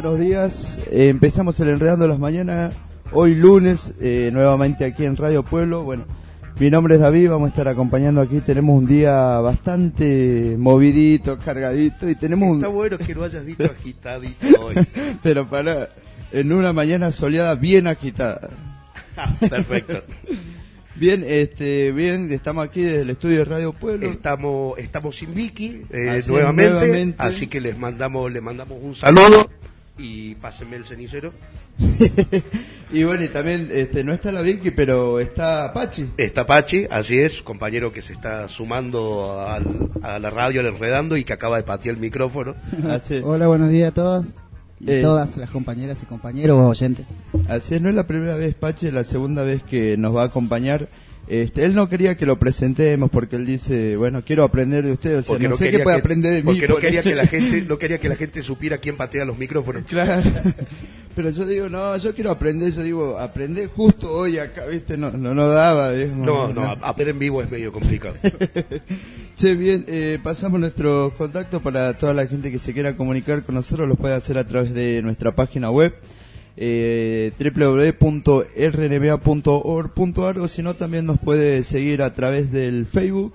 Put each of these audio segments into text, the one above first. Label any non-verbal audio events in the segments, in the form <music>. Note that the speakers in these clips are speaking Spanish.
buenos días. Eh, empezamos el Enredando las Mañanas. Hoy lunes, eh, nuevamente aquí en Radio Pueblo. Bueno, mi nombre es David, vamos a estar acompañando aquí. Tenemos un día bastante movidito, cargadito y tenemos Está un... bueno que no hayas dicho agitadito <laughs> hoy. Pero para... En una mañana soleada bien agitada. Perfecto. <laughs> Bien, este, bien, estamos aquí desde el estudio de Radio Pueblo. Estamos, estamos sin Vicky eh, Así es, nuevamente, nuevamente. así que les mandamos, le mandamos un saludo y pásenme el cenicero. <laughs> y bueno, y también este, no está la Vicky, pero está Pachi. Está Pachi, así es, compañero que se está sumando al- a la radio, al enredando y que acaba de patear el micrófono. <laughs> Así. Hola, buenos días a todos y Eh. todas las compañeras y compañeros oyentes. Así es, no es la primera vez, Pache, es la segunda vez que nos va a acompañar. Este, él no quería que lo presentemos porque él dice, bueno, quiero aprender de usted, o sea, Porque no, sé qué puede que- aprender de mí. Porque no por quería que la <laughs> gente, no quería que la gente supiera quién patea los micrófonos. Claro. <laughs> Pero yo digo, no, yo quiero aprender, yo digo, aprender justo hoy acá, viste, no, no, no daba, digamos, No, no, aprender en vivo es medio complicado. <laughs> Che, bien, eh, pasamos nuestros contactos para toda la gente que se quiera comunicar con nosotros, lo puede hacer a través de nuestra página web, eh, www.rnba.org.ar o si no también nos puede seguir a través del Facebook,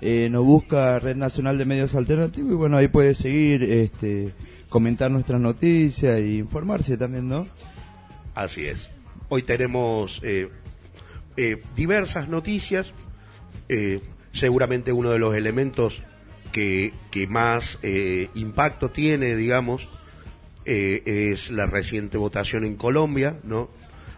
eh, nos busca Red Nacional de Medios Alternativos y bueno, ahí puede seguir, este, comentar nuestras noticias e informarse también, ¿no? Así es. Hoy tenemos eh, eh, diversas noticias. Eh, seguramente uno de los elementos que, que más eh, impacto tiene, digamos, eh, es la reciente votación en Colombia, ¿no?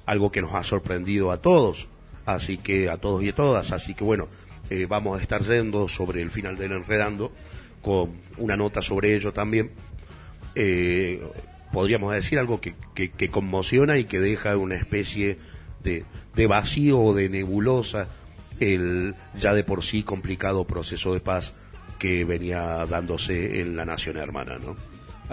Algo que nos ha sorprendido a todos, así que a todos y a todas. Así que bueno, eh, vamos a estar yendo sobre el final del enredando con una nota sobre ello también eh, podríamos decir algo que, que- que conmociona y que deja una especie de, de vacío o de nebulosa el ya de por sí complicado proceso de paz que venía dándose en la nación hermana, ¿no?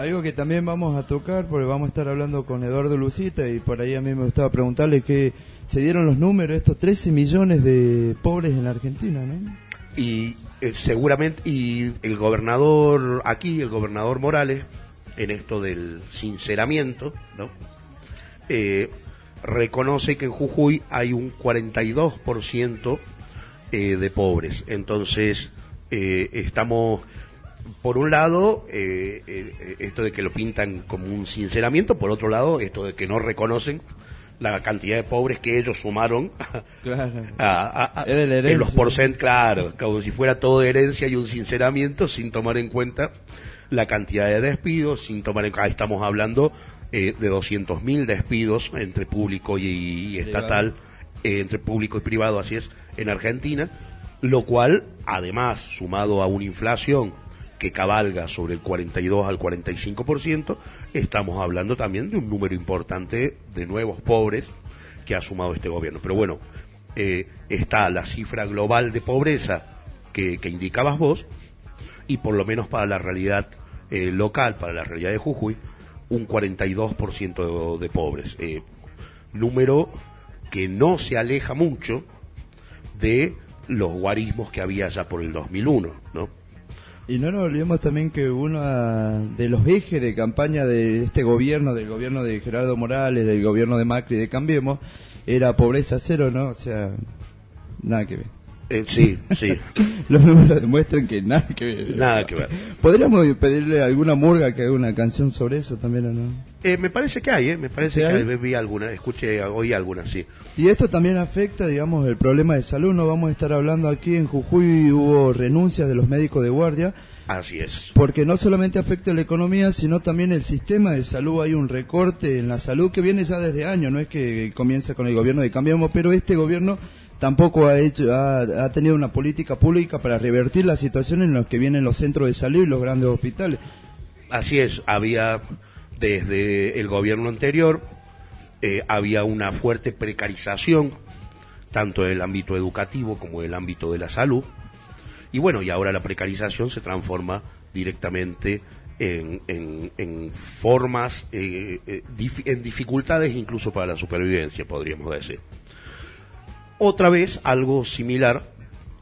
Algo que también vamos a tocar, porque vamos a estar hablando con Eduardo Lucita y por ahí a mí me gustaba preguntarle que se dieron los números, estos 13 millones de pobres en la Argentina, ¿no? Y eh, seguramente, y el gobernador aquí, el gobernador Morales, en esto del sinceramiento, ¿no? Eh, reconoce que en Jujuy hay un 42% eh, de pobres. Entonces, eh, estamos, por un lado, eh, eh, esto de que lo pintan como un sinceramiento, por otro lado, esto de que no reconocen la cantidad de pobres que ellos sumaron <laughs> Claro. a, a- a- Es de la en los porcent, claro, como si fuera todo de herencia y un sinceramiento sin tomar en cuenta la cantidad de despidos, sin tomar en cuenta, estamos hablando eh, de 200.000 despidos entre público y, y estatal, eh, entre público y privado, así es, en Argentina, lo cual, además, sumado a una inflación que cabalga sobre el 42 al 45%, estamos hablando también de un número importante de nuevos pobres que ha sumado este gobierno. Pero bueno, eh, está la cifra global de pobreza que, indicabas vos, y por lo menos para la realidad eh, local, para la realidad de Jujuy, un 42% de, de pobres. Eh, número que no se aleja mucho de los guarismos que había ya por el 2001, ¿no? Y no nos olvidemos también que uno de los ejes de campaña de este gobierno, del gobierno de Gerardo Morales, del gobierno de Macri, de Cambiemos, era pobreza cero, ¿no? O sea, nada que ver. Eh, sí, sí, <laughs> Los números demuestran que nada que ver. nada que ver. ¿Podríamos pedirle a alguna murga que haga una canción sobre eso también o no? Eh, me parece que hay, ¿eh? Me parece ¿Sí que hay? hay? vi alguna, escuché, oí alguna, sí. Y esto también afecta, digamos, el problema de salud. No vamos a estar hablando aquí en Jujuy, hubo renuncias de los médicos de guardia, Así es. porque no solamente afecta la economía, sino también el sistema de salud. Hay un recorte en la salud que viene ya desde años, no es que comienza con el gobierno de Cambiamos, pero este gobierno tampoco ha hecho ha, ha tenido una política pública para revertir la situación en la que vienen los centros de salud y los grandes hospitales. Así es, había desde el gobierno anterior, eh, había una fuerte precarización, tanto en el ámbito educativo como en el ámbito de la salud. Y bueno, y ahora la precarización se transforma directamente en, en- en formas, eh, eh, en dificultades incluso para la supervivencia, podríamos decir. Otra vez algo similar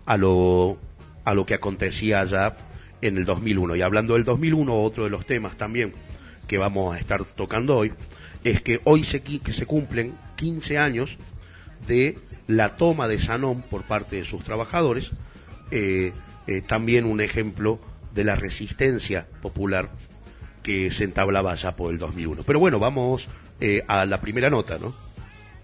a lo, a lo que acontecía ya en el 2001. Y hablando del 2001, otro de los temas también que vamos a estar tocando hoy es que hoy se, que se cumplen 15 años de la toma de Sanón por parte de sus trabajadores, eh, eh, también un ejemplo de la resistencia popular que se entablaba ya por el 2001. Pero bueno, vamos eh, a la primera nota, ¿no?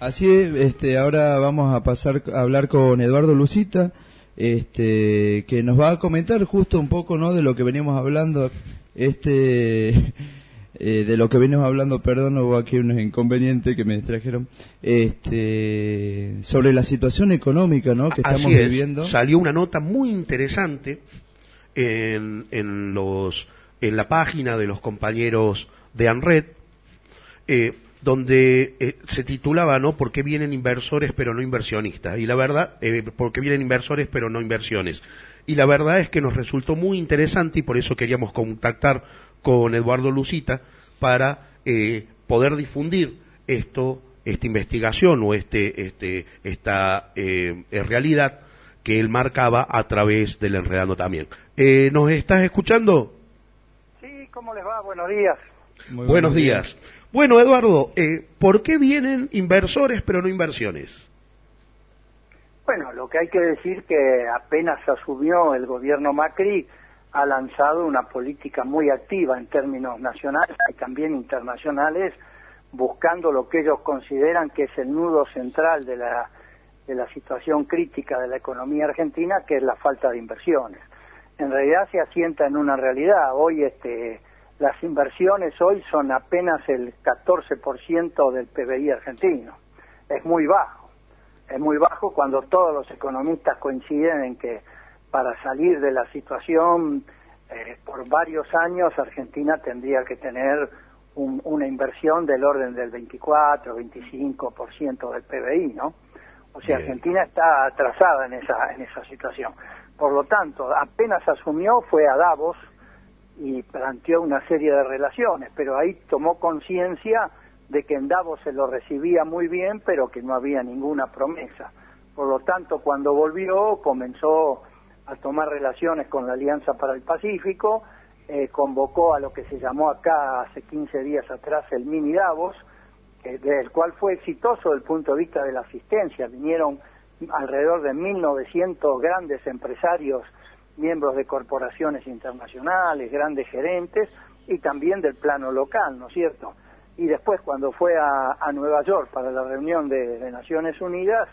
Así es, este, ahora vamos a pasar a hablar con Eduardo Lucita, este, que nos va a comentar justo un poco, ¿no? De lo que veníamos hablando, este, eh, de lo que venimos hablando, perdón, hubo aquí unos inconvenientes que me distrajeron, este, sobre la situación económica, ¿no? Que estamos Así es, viviendo. Salió una nota muy interesante en, en, los, en la página de los compañeros de ANRED, eh, donde eh, se titulaba, ¿no? ¿Por qué vienen inversores pero no inversionistas? Y la verdad, eh, ¿por qué vienen inversores pero no inversiones? Y la verdad es que nos resultó muy interesante y por eso queríamos contactar con Eduardo Lucita para eh, poder difundir esto, esta investigación o este, este, esta eh, eh, realidad que él marcaba a través del Enredando también. Eh, ¿Nos estás escuchando? Sí, ¿cómo les va? Buenos días. Muy Buenos días. Bueno, Eduardo, eh, ¿por qué vienen inversores pero no inversiones? Bueno, lo que hay que decir que apenas asumió el gobierno Macri, ha lanzado una política muy activa en términos nacionales y también internacionales, buscando lo que ellos consideran que es el nudo central de la, de la situación crítica de la economía argentina, que es la falta de inversiones. En realidad se asienta en una realidad. Hoy este, las inversiones hoy son apenas el 14% del PBI argentino. Es muy bajo. Es muy bajo cuando todos los economistas coinciden en que para salir de la situación eh, por varios años Argentina tendría que tener un- una inversión del orden del 24, 25% del PBI, ¿no? O sea, Bien. Argentina está atrasada en esa en esa situación. Por lo tanto, apenas asumió fue a Davos y planteó una serie de relaciones, pero ahí tomó conciencia de que en Davos se lo recibía muy bien, pero que no había ninguna promesa. Por lo tanto, cuando volvió, comenzó a tomar relaciones con la Alianza para el Pacífico, eh, convocó a lo que se llamó acá hace 15 días atrás el mini Davos, eh, del cual fue exitoso desde el punto de vista de la asistencia. Vinieron alrededor de 1.900 grandes empresarios, miembros de corporaciones internacionales, grandes gerentes y también del plano local, ¿no es cierto? Y después cuando fue a, a Nueva York para la reunión de, de Naciones Unidas,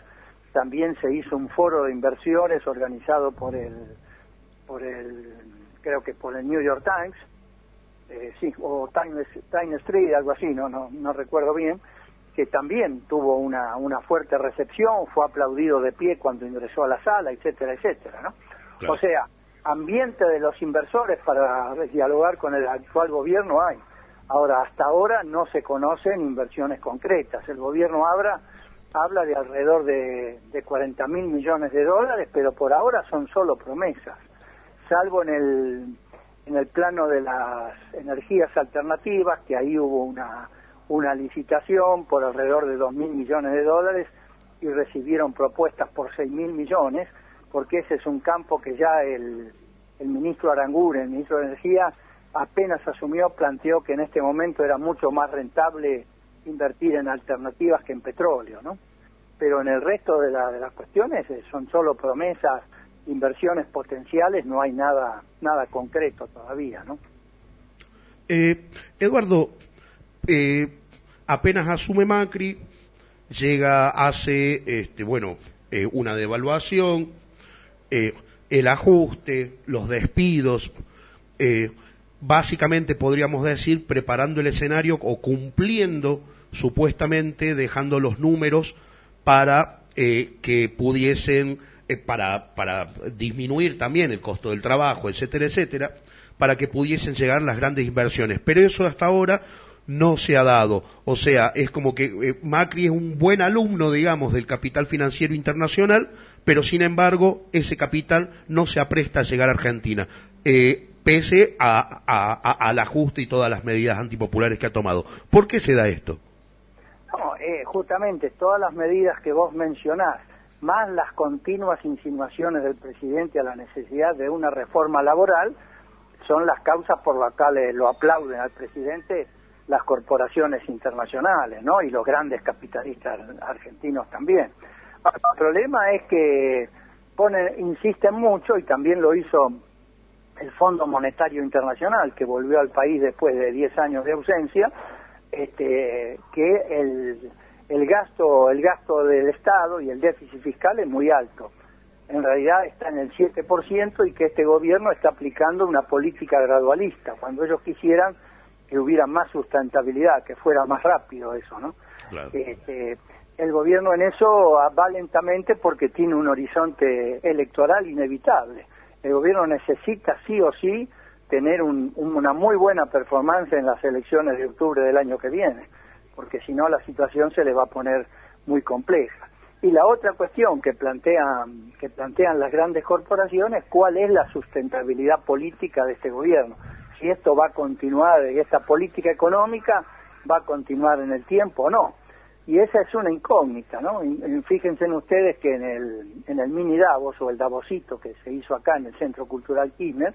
también se hizo un foro de inversiones organizado por el, por el, creo que por el New York Times, eh, sí, o Time, Time Street, algo así, no, no, no recuerdo bien, que también tuvo una, una fuerte recepción, fue aplaudido de pie cuando ingresó a la sala, etcétera, etcétera, ¿no? Claro. O sea, ambiente de los inversores para dialogar con el actual gobierno hay. Ahora, hasta ahora no se conocen inversiones concretas. El gobierno habla, habla de alrededor de, de 40 mil millones de dólares, pero por ahora son solo promesas, salvo en el, en el plano de las energías alternativas, que ahí hubo una, una licitación por alrededor de 2 mil millones de dólares y recibieron propuestas por 6 mil millones, porque ese es un campo que ya el, el ministro Aranguren, el ministro de Energía, apenas asumió, planteó que en este momento era mucho más rentable invertir en alternativas que en petróleo, ¿no? pero en el resto de, la- de las cuestiones eh, son solo promesas, inversiones potenciales, no hay nada nada concreto todavía, ¿no? Eh, Eduardo, eh, apenas asume Macri, llega, hace, este, bueno, eh, una devaluación, el ajuste, los despidos, básicamente podríamos decir preparando el escenario o cumpliendo supuestamente dejando los números para eh, que pudiesen eh, para para disminuir también el costo del trabajo etcétera etcétera para que pudiesen llegar las grandes inversiones pero eso hasta ahora no se ha dado o sea es como que eh, Macri es un buen alumno digamos del capital financiero internacional pero sin embargo ese capital no se apresta a llegar a Argentina pese a- a- al ajuste y todas las medidas antipopulares que ha tomado. ¿Por qué se da esto? No, eh, justamente todas las medidas que vos mencionás, más las continuas insinuaciones del presidente a la necesidad de una reforma laboral, son las causas por las cuales lo aplauden al presidente las corporaciones internacionales, ¿no? Y los grandes capitalistas argentinos también. El problema es que ponen, insisten mucho, y también lo hizo el Fondo Monetario Internacional, que volvió al país después de 10 años de ausencia, este, que el, el gasto el gasto del Estado y el déficit fiscal es muy alto. En realidad está en el 7% y que este gobierno está aplicando una política gradualista, cuando ellos quisieran que hubiera más sustentabilidad, que fuera más rápido eso, ¿no? Este, el gobierno en eso va lentamente porque tiene un horizonte electoral inevitable. El gobierno necesita sí o sí tener un- una muy buena performance en las elecciones de octubre del año que viene, porque si no la situación se le va a poner muy compleja. Y la otra cuestión que plantean, que plantean las grandes corporaciones, ¿cuál es la sustentabilidad política de este gobierno? Si esto va a continuar, y esta política económica va a continuar en el tiempo o no. Y esa es una incógnita, ¿no? Fíjense en ustedes que en el, en el mini Davos o el Davosito que se hizo acá en el Centro Cultural Kirchner,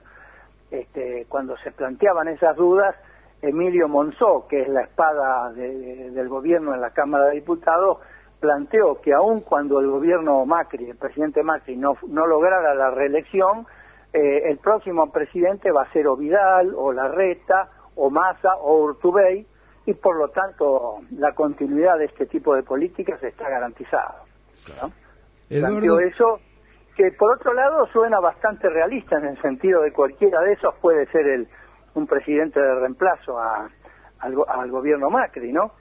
este, cuando se planteaban esas dudas, Emilio Monzó, que es la espada de- de- del gobierno en la Cámara de Diputados, planteó que aun cuando el gobierno Macri, el presidente Macri, no, no lograra la reelección, eh, el próximo presidente va a ser o Vidal, o Larreta, o Massa, o Urtubey, y por lo tanto la continuidad de este tipo de políticas está garantizada. ¿no? Planteó eso, que por otro lado suena bastante realista en el sentido de cualquiera de esos puede ser el, un presidente de reemplazo a- al, go- al gobierno Macri, ¿no?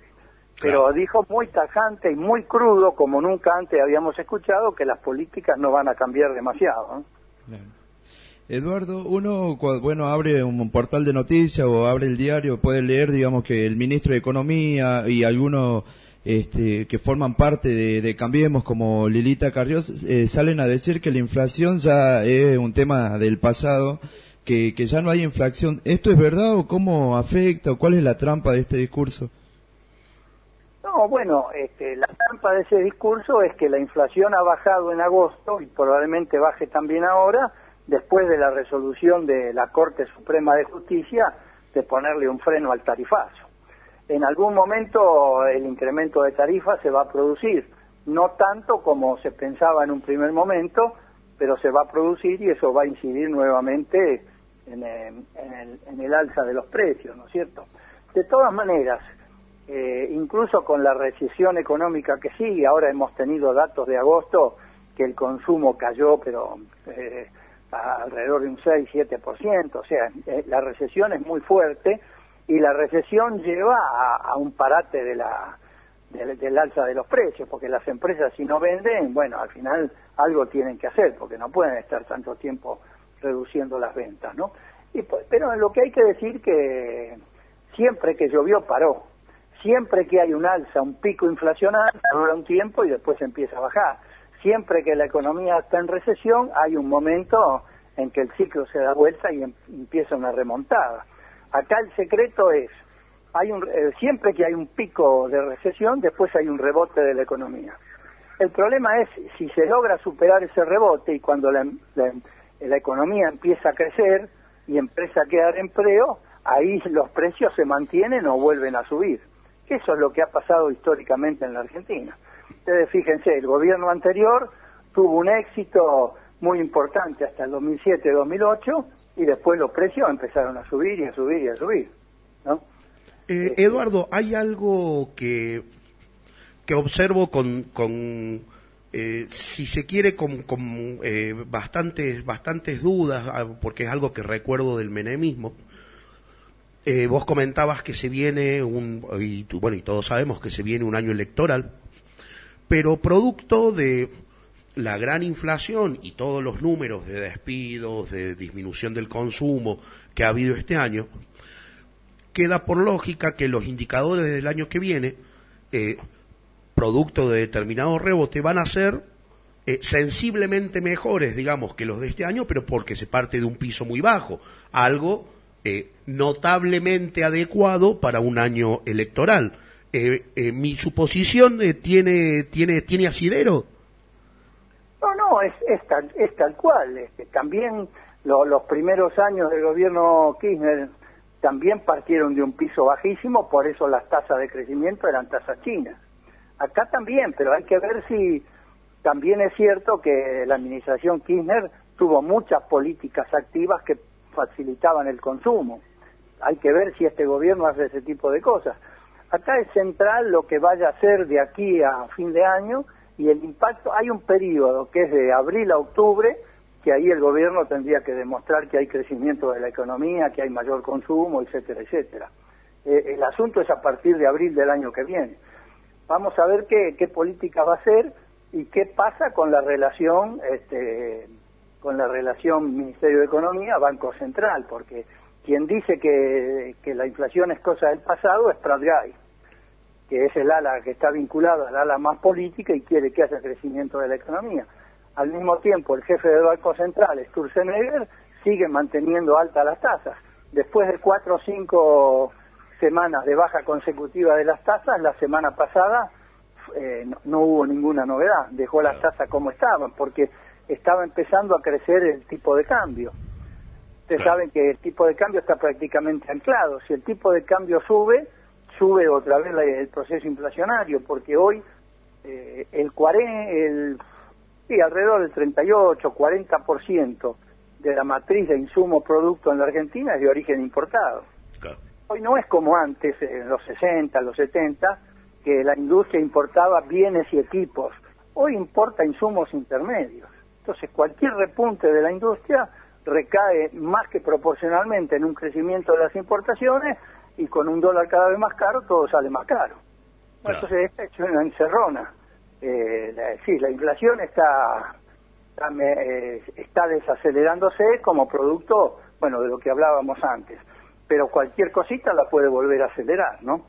Pero dijo muy tajante y muy crudo, como nunca antes habíamos escuchado, que las políticas no van a cambiar demasiado. ¿no? Eduardo, uno bueno abre un portal de noticias o abre el diario, puede leer, digamos que el ministro de Economía y algunos este, que forman parte de, Cambiemos, como Lilita Carriós, eh, salen a decir que la inflación ya es un tema del pasado, que, que ya no hay inflación. ¿Esto es verdad o cómo afecta o cuál es la trampa de este discurso? No, bueno, este, la trampa de ese discurso es que la inflación ha bajado en agosto y probablemente baje también ahora, después de la resolución de la Corte Suprema de Justicia de ponerle un freno al tarifazo. En algún momento el incremento de tarifas se va a producir, no tanto como se pensaba en un primer momento, pero se va a producir y eso va a incidir nuevamente en, el, en el alza de los precios, ¿no es cierto? De todas maneras, eh, incluso con la recesión económica que sigue, ahora hemos tenido datos de agosto que el consumo cayó, pero eh, alrededor de un 6-7%, o sea, eh, la recesión es muy fuerte y la recesión lleva a, un parate de la, del, alza de los precios, porque las empresas si no venden, bueno, al final algo tienen que hacer, porque no pueden estar tanto tiempo reduciendo las ventas, ¿no? Y, pues, pero lo que hay que decir que siempre que llovió paró, siempre que hay un alza, un pico inflacionario, dura un tiempo y después empieza a bajar. Siempre que la economía está en recesión, hay un momento en que el ciclo se da vuelta y em- empieza una remontada. Acá el secreto es, hay un, eh, siempre que hay un pico de recesión, después hay un rebote de la economía. El problema es si se logra superar ese rebote y cuando la, economía empieza a crecer y empieza a quedar empleo, ahí los precios se mantienen o vuelven a subir. Eso es lo que ha pasado históricamente en la Argentina. Ustedes fíjense, el gobierno anterior tuvo un éxito muy importante hasta el 2007-2008 y después los precios empezaron a subir y a subir y a subir, ¿no? Eh, Eduardo, hay algo que, que observo con, con eh, si se quiere, con, con eh, bastantes, bastantes dudas, ah, porque es algo que recuerdo del menemismo. Eh, vos comentabas que se viene un, y bueno, y todos sabemos que se viene un año electoral, pero producto de la gran inflación y todos los números de despidos, de disminución del consumo que ha habido este año, queda por lógica que los indicadores del año que viene, eh, producto de determinado rebote, van a ser eh, sensiblemente mejores, digamos, que los de este año, pero porque se parte de un piso muy bajo, algo eh, notablemente adecuado para un año electoral. Eh, mi suposición tiene, tiene, tiene asidero. No, no, es, es, tal, es tal cual. Este, también lo- los primeros años del gobierno Kirchner también partieron de un piso bajísimo, por eso las tasas de crecimiento eran tasas chinas. Acá también, pero hay que ver si también es cierto que la administración Kirchner tuvo muchas políticas activas que facilitaban el consumo. Hay que ver si este gobierno hace ese tipo de cosas. Acá es central lo que vaya a hacer de aquí a fin de año y el impacto, hay un periodo que es de abril a octubre, que ahí el gobierno tendría que demostrar que hay crecimiento de la economía, que hay mayor consumo, etcétera, etcétera. Eh, el asunto es a partir de abril del año que viene. Vamos a ver qué, qué política va a ser y qué pasa con la relación este, con la relación Ministerio de Economía Banco Central, porque quien dice que, que la inflación es cosa del pasado es Pratgay, que es el ala que está vinculado al ala más política y quiere que haya crecimiento de la economía. Al mismo tiempo, el jefe del Banco Central, Sturzenegger, sigue manteniendo altas las tasas. Después de cuatro o cinco semanas de baja consecutiva de las tasas, la semana pasada eh, no, no hubo ninguna novedad, dejó las tasas como estaban, porque estaba empezando a crecer el tipo de cambio. Ustedes saben que el tipo de cambio está prácticamente anclado. Si el tipo de cambio sube, sube otra vez la- el proceso inflacionario, porque hoy eh, el, 40, el sí, alrededor del 38, 40% de la matriz de insumo producto en la Argentina es de origen importado. Claro. Hoy no es como antes, en los 60, los 70, que la industria importaba bienes y equipos. Hoy importa insumos intermedios. Entonces, cualquier repunte de la industria recae más que proporcionalmente en un crecimiento de las importaciones y con un dólar cada vez más caro, todo sale más caro. Claro. Entonces, esta es una encerrona. Eh, la- sí, la inflación está, está, me- eh, está desacelerándose como producto, bueno, de lo que hablábamos antes. Pero cualquier cosita la puede volver a acelerar, ¿no?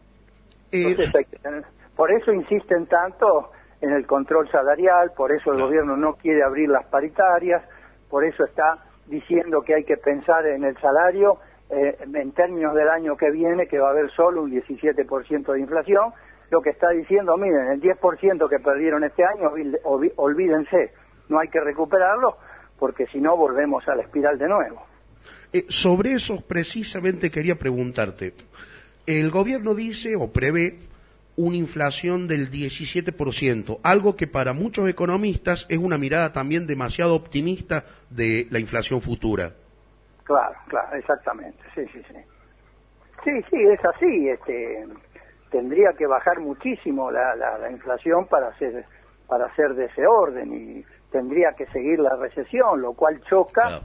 Entonces hay que tener- por eso insisten tanto en el control salarial, por eso el gobierno no quiere abrir las paritarias, por eso está diciendo que hay que pensar en el salario eh, en términos del año que viene, que va a haber solo un 17% de inflación, lo que está diciendo, miren, el 10% que perdieron este año, olvídense, no hay que recuperarlo, porque si no volvemos a la espiral de nuevo. Eh, sobre eso precisamente quería preguntarte. El gobierno dice o prevé una inflación del 17%, algo que para muchos economistas es una mirada también demasiado optimista de la inflación futura. Claro, claro, exactamente, sí, sí, sí. Sí, sí, es así, este, tendría que bajar muchísimo la, la, la inflación para hacer, para hacer de ese orden y tendría que seguir la recesión, lo cual choca, Claro.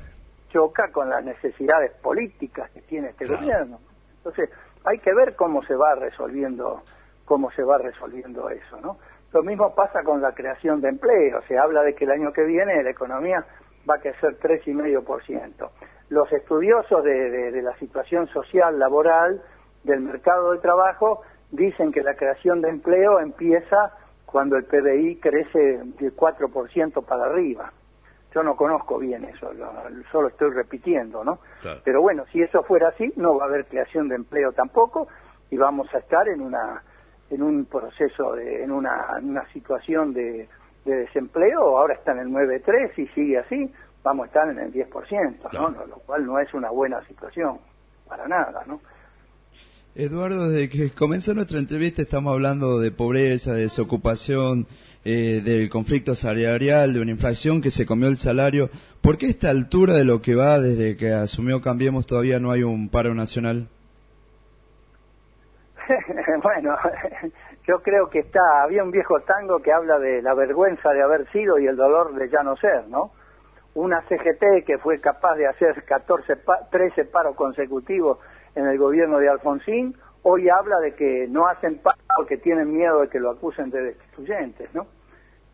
choca con las necesidades políticas que tiene este Claro. gobierno. Entonces, hay que ver cómo se va resolviendo, cómo se va resolviendo eso, ¿no? Lo mismo pasa con la creación de empleo, se habla de que el año que viene la economía va a crecer 3,5%. Los estudiosos de, de- de la situación social, laboral, del mercado de trabajo, dicen que la creación de empleo empieza cuando el PBI crece de 4% para arriba. Yo no conozco bien eso, lo- solo estoy repitiendo, ¿no? Claro. Pero bueno, si eso fuera así, no va a haber creación de empleo tampoco y vamos a estar en una en un proceso de en una, una situación de, de desempleo, ahora está en el 9.3 y sigue así, vamos a estar en el 10%, Claro. ¿no? Lo cual no es una buena situación para nada, ¿no? Eduardo, desde que comenzó nuestra entrevista estamos hablando de pobreza, de desocupación, eh, del conflicto salarial, de una inflación que se comió el salario. ¿Por qué a esta altura de lo que va desde que asumió Cambiemos todavía no hay un paro nacional? <laughs> bueno, yo creo que está, había un viejo tango que habla de la vergüenza de haber sido y el dolor de ya no ser, ¿no? Una CGT que fue capaz de hacer 14, 13 paros consecutivos en el gobierno de Alfonsín, hoy habla de que no hacen paro porque tienen miedo de que lo acusen de destituyentes, ¿no?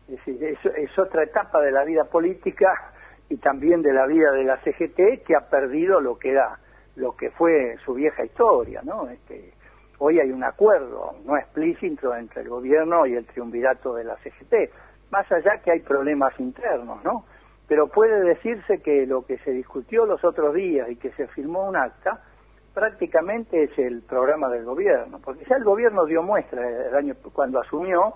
Es decir, es, otra etapa de la vida política y también de la vida de la CGT que ha perdido lo que era, lo que fue su vieja historia, ¿no? Este, hoy hay un acuerdo no explícito entre el gobierno y el triunvirato de la CGT, más allá que hay problemas internos, ¿no? Pero puede decirse que lo que se discutió los otros días y que se firmó un acta, prácticamente es el programa del gobierno, porque ya el gobierno dio muestra el año cuando asumió,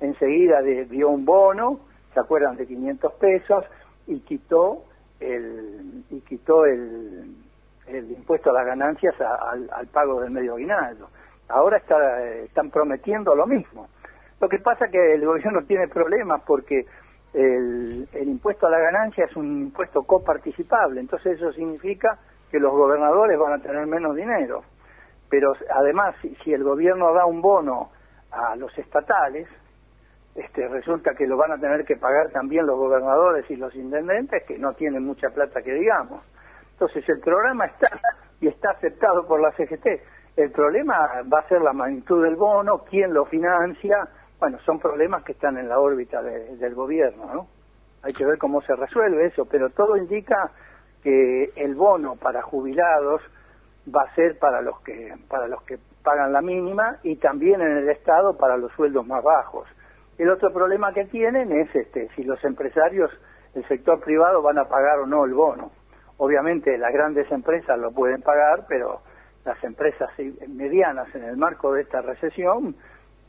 enseguida dio un bono, se acuerdan de 500 pesos y quitó el y quitó el, impuesto a las ganancias al, pago del medio aguinaldo. Ahora está, están prometiendo lo mismo. Lo que pasa es que el gobierno tiene problemas porque el, impuesto a la ganancia es un impuesto coparticipable, entonces eso significa que los gobernadores van a tener menos dinero. Pero además, si, si el gobierno da un bono a los estatales, este, resulta que lo van a tener que pagar también los gobernadores y los intendentes, que no tienen mucha plata que digamos. Entonces el programa está y está aceptado por la CGT. El problema va a ser la magnitud del bono, quién lo financia. Bueno, son problemas que están en la órbita de, del gobierno, ¿no? Hay que ver cómo se resuelve eso, pero todo indica que el bono para jubilados va a ser para los que para los que pagan la mínima y también en el estado para los sueldos más bajos. El otro problema que tienen es este si los empresarios, el sector privado van a pagar o no el bono. Obviamente las grandes empresas lo pueden pagar, pero las empresas medianas en el marco de esta recesión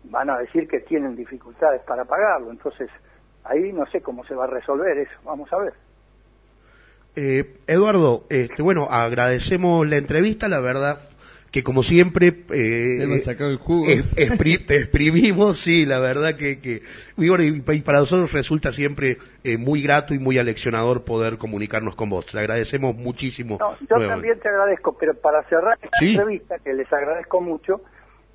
van a decir que tienen dificultades para pagarlo. Entonces, ahí no sé cómo se va a resolver eso. Vamos a ver. Eh, Eduardo, este, bueno, agradecemos la entrevista, la verdad que como siempre eh, sacado el jugo. eh, expri- te exprimimos, sí, la verdad que, que y bueno, para nosotros resulta siempre eh, muy grato y muy aleccionador poder comunicarnos con vos. Te agradecemos muchísimo. No, yo nuevamente. también te agradezco, pero para cerrar esta Sí. entrevista, que les agradezco mucho,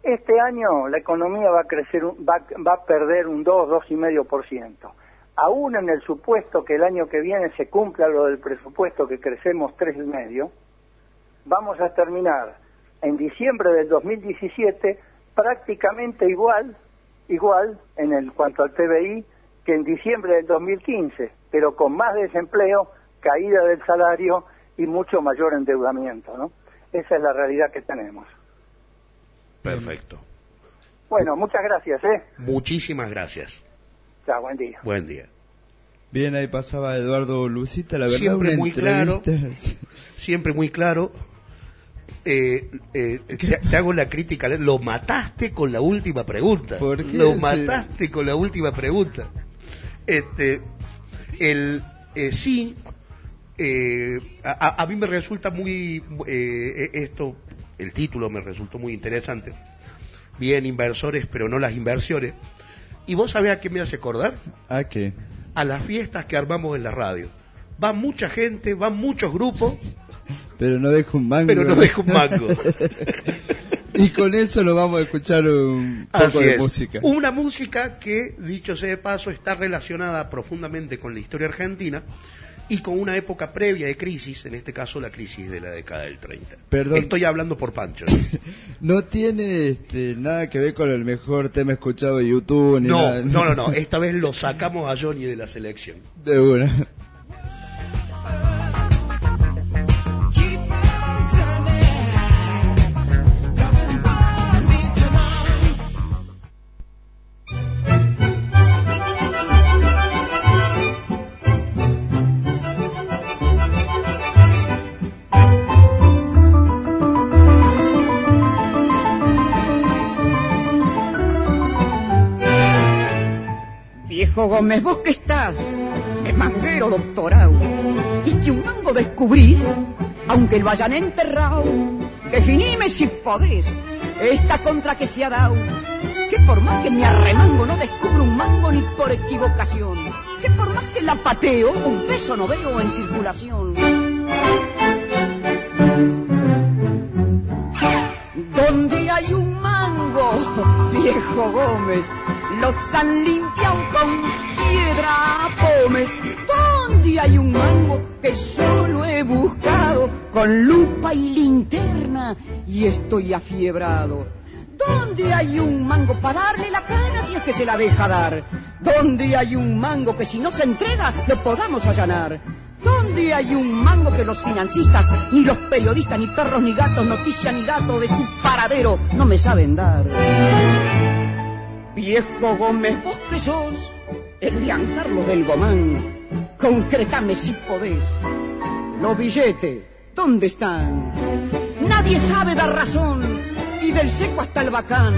este año la economía va a crecer, va, va a perder un 2, 2,5%. Aún en el supuesto que el año que viene se cumpla lo del presupuesto que crecemos 3,5%, vamos a terminar en diciembre del 2017 prácticamente igual, igual en el cuanto al PBI que en diciembre del 2015, pero con más desempleo, caída del salario y mucho mayor endeudamiento. Esa es la realidad que tenemos. Perfecto. Bueno, muchas gracias, ¿eh? Muchísimas gracias. Chao, buen día. Buen día. Bien, ahí pasaba Eduardo Lucita, la verdad Siempre una muy entrevista... <laughs> Siempre muy claro. Eh, eh, te, te hago la crítica. Lo mataste con la última pregunta. ¿Por qué? Lo mataste con la última pregunta. Este, el eh, sí, eh, a, a- a mí me resulta muy eh, esto, el título me resultó muy interesante. Bien inversores, pero no las inversiones. Y vos sabés a qué me hace acordar? ¿A qué? A las fiestas que armamos en la radio. Va mucha gente, van muchos grupos, Pero no dejo un mango. pero no dejo un mango. <laughs> y con eso lo vamos a escuchar un poco Así de es. música. Una música que, dicho sea de paso, está relacionada profundamente con la historia argentina y con una época previa de crisis, en este caso la crisis de la década del 30. Perdón. Estoy hablando por Pancho. <laughs> ¿no? Tiene este, nada que ver con el mejor tema escuchado de YouTube ni No, nada. no, no, no. Esta vez lo sacamos a Johnny de la selección. De una. Viejo Gómez, vos que estás, de manguero doctorado, y que un mango descubrís, aunque lo hayan enterrado. que finime si podés esta contra que se ha dado. Que por más que me arremango no descubro un mango ni por equivocación. Que por más que la pateo un peso no veo en circulación. Donde hay un mango, viejo Gómez, los han limpiado con piedra pomes. Donde hay un mango que yo lo he buscado con lupa y linterna y estoy afiebrado. ¿Dónde hay un mango para darle la cana si es que se la deja dar? ¿Dónde hay un mango que si no se entrega lo podamos allanar? ¿Dónde hay un mango que los financistas, ni los periodistas, ni perros, ni gatos, noticia ni gato de su paradero no me saben dar? Viejo Gómez, vos que sos el Giancarlo del Gomán, concretame si podés. Los billetes, ¿dónde están? Nadie sabe dar razón, y del seco hasta el bacán.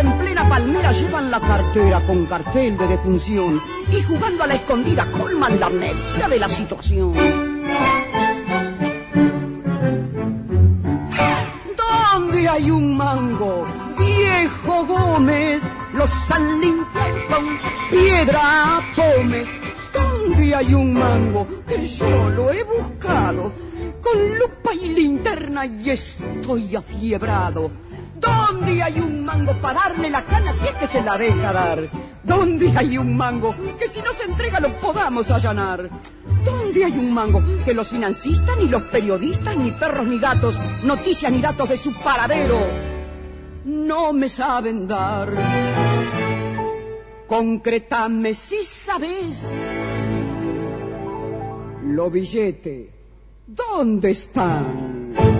En plena palmera llevan la cartera con cartel de defunción y jugando a la escondida colman la medida de la situación. ¿Dónde hay un mango? Viejo Gómez, los han limpiado con piedra pomes. ¿Dónde hay un mango? Que yo lo he buscado con lupa y linterna y estoy afiebrado. ¿Dónde hay un mango para darle la cana si es que se la deja dar? ¿Dónde hay un mango que si no se entrega lo podamos allanar? ¿Dónde hay un mango que los financistas, ni los periodistas, ni perros, ni gatos, noticias ni datos de su paradero no me saben dar? Concretame si sabes. Lo billete, ¿dónde están?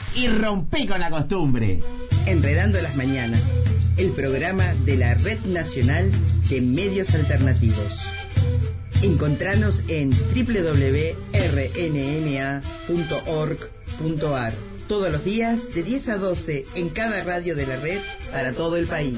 y rompí con la costumbre. Enredando las mañanas, el programa de la Red Nacional de Medios Alternativos. Encontranos en www.rnma.org.ar todos los días de 10 a 12 en cada radio de la red para todo el país.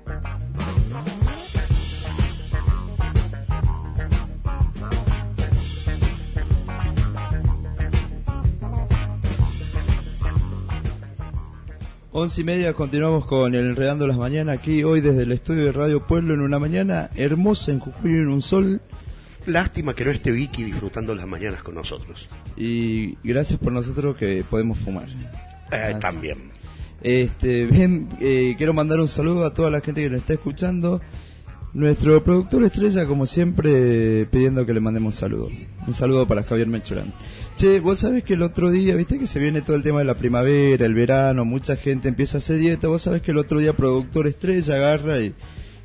Once y media continuamos con el Enredando las Mañanas aquí hoy desde el estudio de Radio Pueblo en una mañana hermosa en Jujuy en un sol. Lástima que no esté Vicky disfrutando las mañanas con nosotros. Y gracias por nosotros que podemos fumar. Eh, también. Este, bien, eh, quiero mandar un saludo a toda la gente que nos está escuchando. Nuestro productor estrella, como siempre, pidiendo que le mandemos un saludo. Un saludo para Javier Mechurán. Che, vos sabés que el otro día, viste que se viene todo el tema de la primavera, el verano, mucha gente empieza a hacer dieta. Vos sabés que el otro día productor estrella agarra y,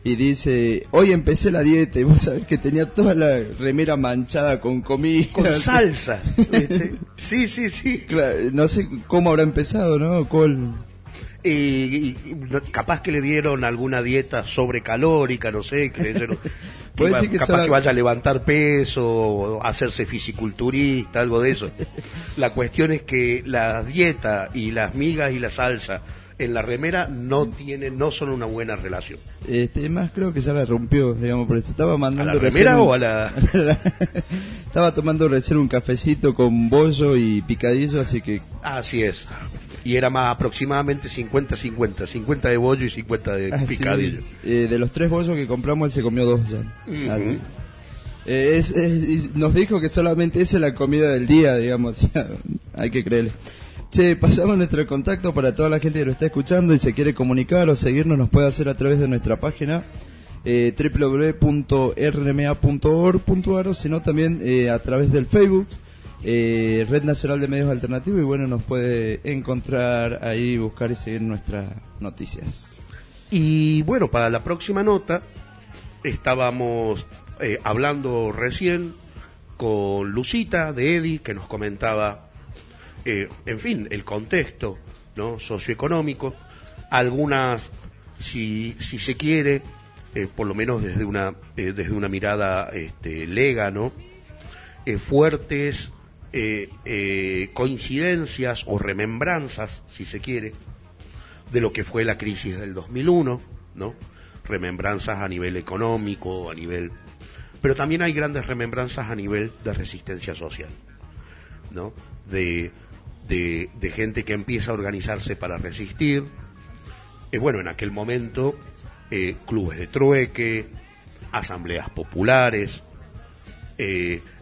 y dice, hoy empecé la dieta y vos sabés que tenía toda la remera manchada con comida. Con <laughs> salsa. ¿viste? Sí, sí, sí. Claro, no sé cómo habrá empezado, ¿no? Y, y- capaz que le dieron alguna dieta sobrecalórica, no sé, que le dieron- que que capaz que vaya a levantar peso, hacerse fisiculturista, algo de eso. <laughs> La cuestión es que la dieta y las migas y la salsa en la remera no tienen, no son una buena relación. Este, más creo que ya la rompió, digamos, porque se estaba mandando ¿A la remera un- o a la- <laughs> estaba tomando recién un cafecito con bollo y picadillo, así que Así es. Y era más aproximadamente 50-50, 50 de bollo y 50 de así, picadillo. eh, de los tres bollos que compramos, él se comió dos ya. Así. Eh, es- es- nos dijo que solamente esa es la comida del día, digamos, <laughs> o sea, hay que creerle. Che, pasamos nuestro contacto para toda la gente que lo está escuchando y se quiere comunicar o seguirnos, nos puede hacer a través de nuestra página eh, www.rma.org.ar o sino también eh, a través del Facebook, eh, Red Nacional de Medios Alternativos y bueno, nos puede encontrar ahí, buscar y seguir nuestras noticias. Y bueno, para la próxima nota estábamos eh, hablando recién con Lucita de Edi, que nos comentaba, eh, en fin, el contexto ¿no? socioeconómico, algunas, si, si se quiere, eh, por lo menos desde una, eh, desde una mirada este, lega, ¿no? Eh, fuertes eh, eh, coincidencias o remembranzas, si se quiere, de lo que fue la crisis del 2001, ¿no? Remembranzas a nivel económico, a nivel... Pero también hay grandes remembranzas a nivel de resistencia social, ¿no? De, de, gente que empieza a organizarse para resistir. Eh, bueno, en aquel momento, clubes de trueque, asambleas populares,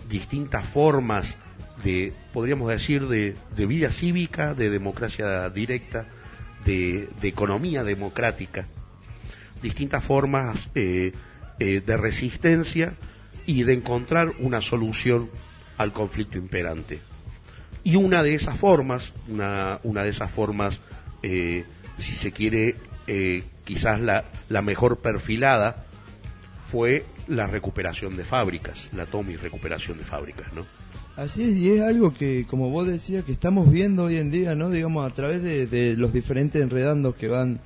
distintas formas de, podríamos decir, de, vida cívica, de democracia directa, de, economía democrática, distintas formas eh, eh, de resistencia y de encontrar una solución al conflicto imperante. Y una de esas formas, una, una de esas formas, eh, si se quiere, quizás la, la mejor perfilada, fue la recuperación de fábricas, la toma y recuperación de fábricas, ¿no? Así es, y es algo que, como vos decías, que estamos viendo hoy en día, ¿no? Digamos, a través de, los diferentes enredandos que van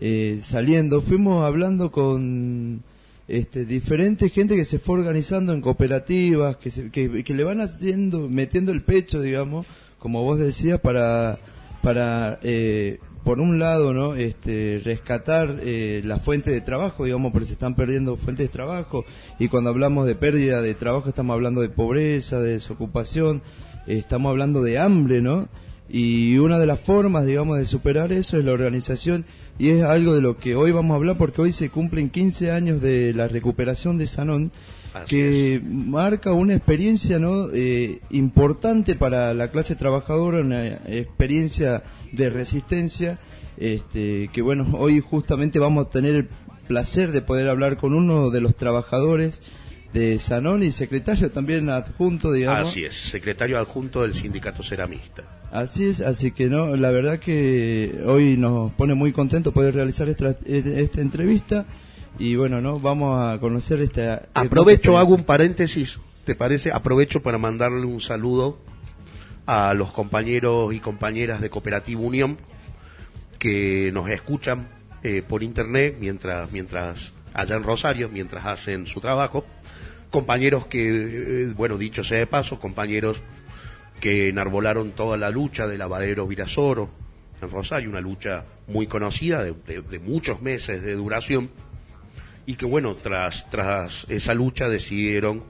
eh, saliendo. Fuimos hablando con este, diferente gente que se fue organizando en cooperativas, que, se- que le van haciendo, metiendo el pecho, digamos, como vos decías, para, para eh, por un lado, ¿no? Este, rescatar eh, la fuente de trabajo, digamos, porque se están perdiendo fuentes de trabajo. Y cuando hablamos de pérdida de trabajo, estamos hablando de pobreza, de desocupación, estamos hablando de hambre, ¿no? Y una de las formas, digamos, de superar eso es la organización. Y es algo de lo que hoy vamos a hablar porque hoy se cumplen 15 años de la recuperación de Sanón, que marca una experiencia ¿no? Eh, importante para la clase trabajadora, una experiencia de resistencia, este, que bueno, hoy justamente vamos a tener el placer de poder hablar con uno de los trabajadores de Sanón y secretario también adjunto, digamos. Así es, secretario adjunto del sindicato ceramista. Así es, así que no, la verdad que hoy nos pone muy contento poder realizar esta, esta entrevista y bueno, no, vamos a conocer esta. Aprovecho, hago un paréntesis, ¿te parece? Aprovecho para mandarle un saludo a los compañeros y compañeras de Cooperativa Unión que nos escuchan eh, por internet mientras, mientras allá en Rosario, mientras hacen su trabajo. Compañeros que, eh, bueno, dicho sea de paso, compañeros que enarbolaron toda la lucha del lavadero Virasoro en Rosario, una lucha muy conocida de, de- de muchos meses de duración, y que bueno, tras, tras esa lucha decidieron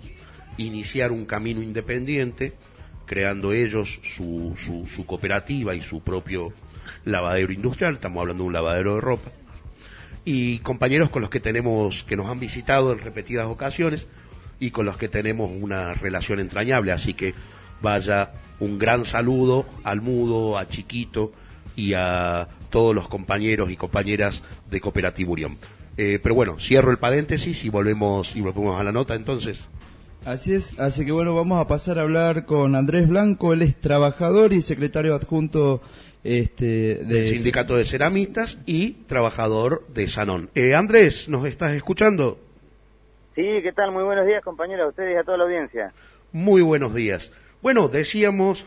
iniciar un camino independiente, creando ellos su, su, su cooperativa y su propio lavadero industrial, estamos hablando de un lavadero de ropa, y compañeros con los que tenemos, que nos han visitado en repetidas ocasiones y con los que tenemos una relación entrañable, así que vaya un gran saludo al Mudo, a Chiquito y a todos los compañeros y compañeras de Cooperativa Unión. Eh, pero bueno, cierro el paréntesis y volvemos y volvemos a la nota entonces. Así es, así que bueno, vamos a pasar a hablar con Andrés Blanco, él es trabajador y secretario adjunto este, del de Sindicato de Ceramistas y trabajador de Sanón. Eh, Andrés, ¿nos estás escuchando? Sí, ¿qué tal? Muy buenos días, compañeros, a ustedes y a toda la audiencia. Muy buenos días. Bueno, decíamos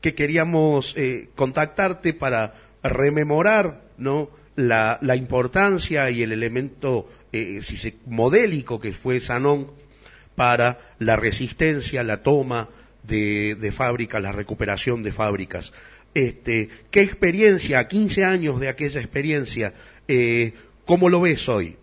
que queríamos eh, contactarte para rememorar ¿no? La, la importancia y el elemento eh, si se, modélico que fue Sanón para la resistencia, la toma de, de fábricas, la recuperación de fábricas. Este, ¿Qué experiencia, 15 años de aquella experiencia, eh, cómo lo ves hoy?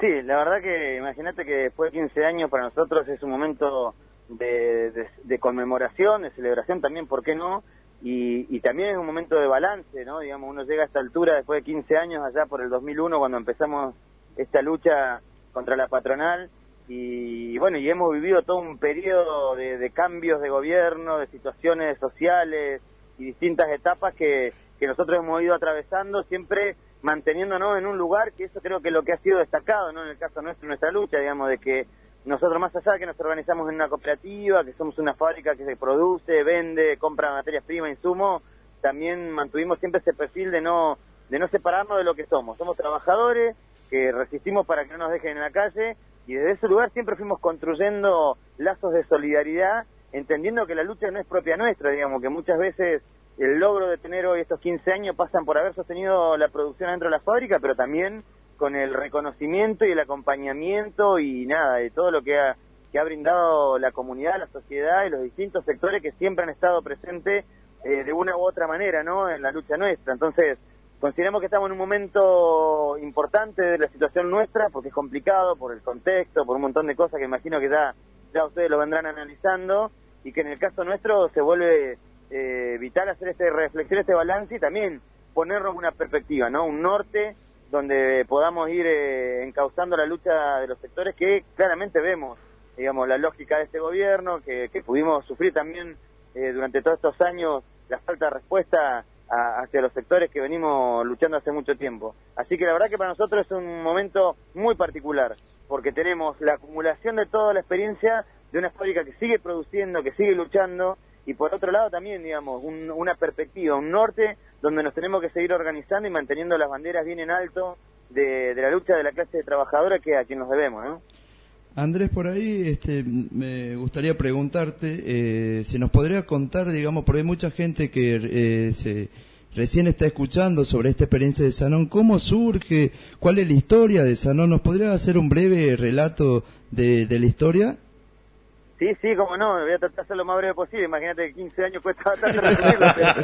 Sí, la verdad que imagínate que después de 15 años para nosotros es un momento de, de- de conmemoración, de celebración también, ¿por qué no? Y, y también es un momento de balance, ¿no? Digamos, uno llega a esta altura después de 15 años, allá por el 2001, cuando empezamos esta lucha contra la patronal, y, bueno, y hemos vivido todo un periodo de, de cambios de gobierno, de situaciones sociales y distintas etapas que, nosotros hemos ido atravesando, siempre manteniéndonos en un lugar que eso creo que es lo que ha sido destacado, ¿no? En el caso nuestro, nuestra lucha, digamos, de que nosotros más allá de que nos organizamos en una cooperativa, que somos una fábrica que se produce, vende, compra materias primas, insumos, también mantuvimos siempre ese perfil de no de no separarnos de lo que somos. Somos trabajadores que resistimos para que no nos dejen en la calle y desde ese lugar siempre fuimos construyendo lazos de solidaridad, entendiendo que la lucha no es propia nuestra, digamos, que muchas veces el logro de tener hoy estos 15 años pasan por haber sostenido la producción dentro de la fábrica, pero también con el reconocimiento y el acompañamiento y nada, de todo lo que ha, que ha brindado la comunidad, la sociedad y los distintos sectores que siempre han estado presentes eh, de una u otra manera, ¿no? En la lucha nuestra. Entonces, consideramos que estamos en un momento importante de la situación nuestra, porque es complicado, por el contexto, por un montón de cosas que imagino que ya, ya ustedes lo vendrán analizando, y que en el caso nuestro se vuelve eh, vital hacer este reflexión, este balance y también ponernos una perspectiva, ¿no? Un norte donde podamos ir eh, encauzando la lucha de los sectores que claramente vemos, digamos, la lógica de este gobierno, que, pudimos sufrir también eh, durante todos estos años la falta de respuesta a- hacia los sectores que venimos luchando hace mucho tiempo. Así que la verdad que para nosotros es un momento muy particular, porque tenemos la acumulación de toda la experiencia de una fábrica que sigue produciendo, que sigue luchando, y por otro lado también, digamos, un- una perspectiva, un norte donde nos tenemos que seguir organizando y manteniendo las banderas bien en alto de, de la lucha de la clase trabajadora que a quien nos debemos, ¿no? Andrés, por ahí este, me gustaría preguntarte eh, si nos podría contar, digamos, porque hay mucha gente que eh, se, recién está escuchando sobre esta experiencia de Sanón, ¿cómo surge? ¿Cuál es la historia de Sanón? ¿Nos podría hacer un breve relato de, de la historia? Sí, sí, como no, voy a tratar de hacer lo más breve posible. Imagínate que 15 años cuesta bastante resumirlo. pero-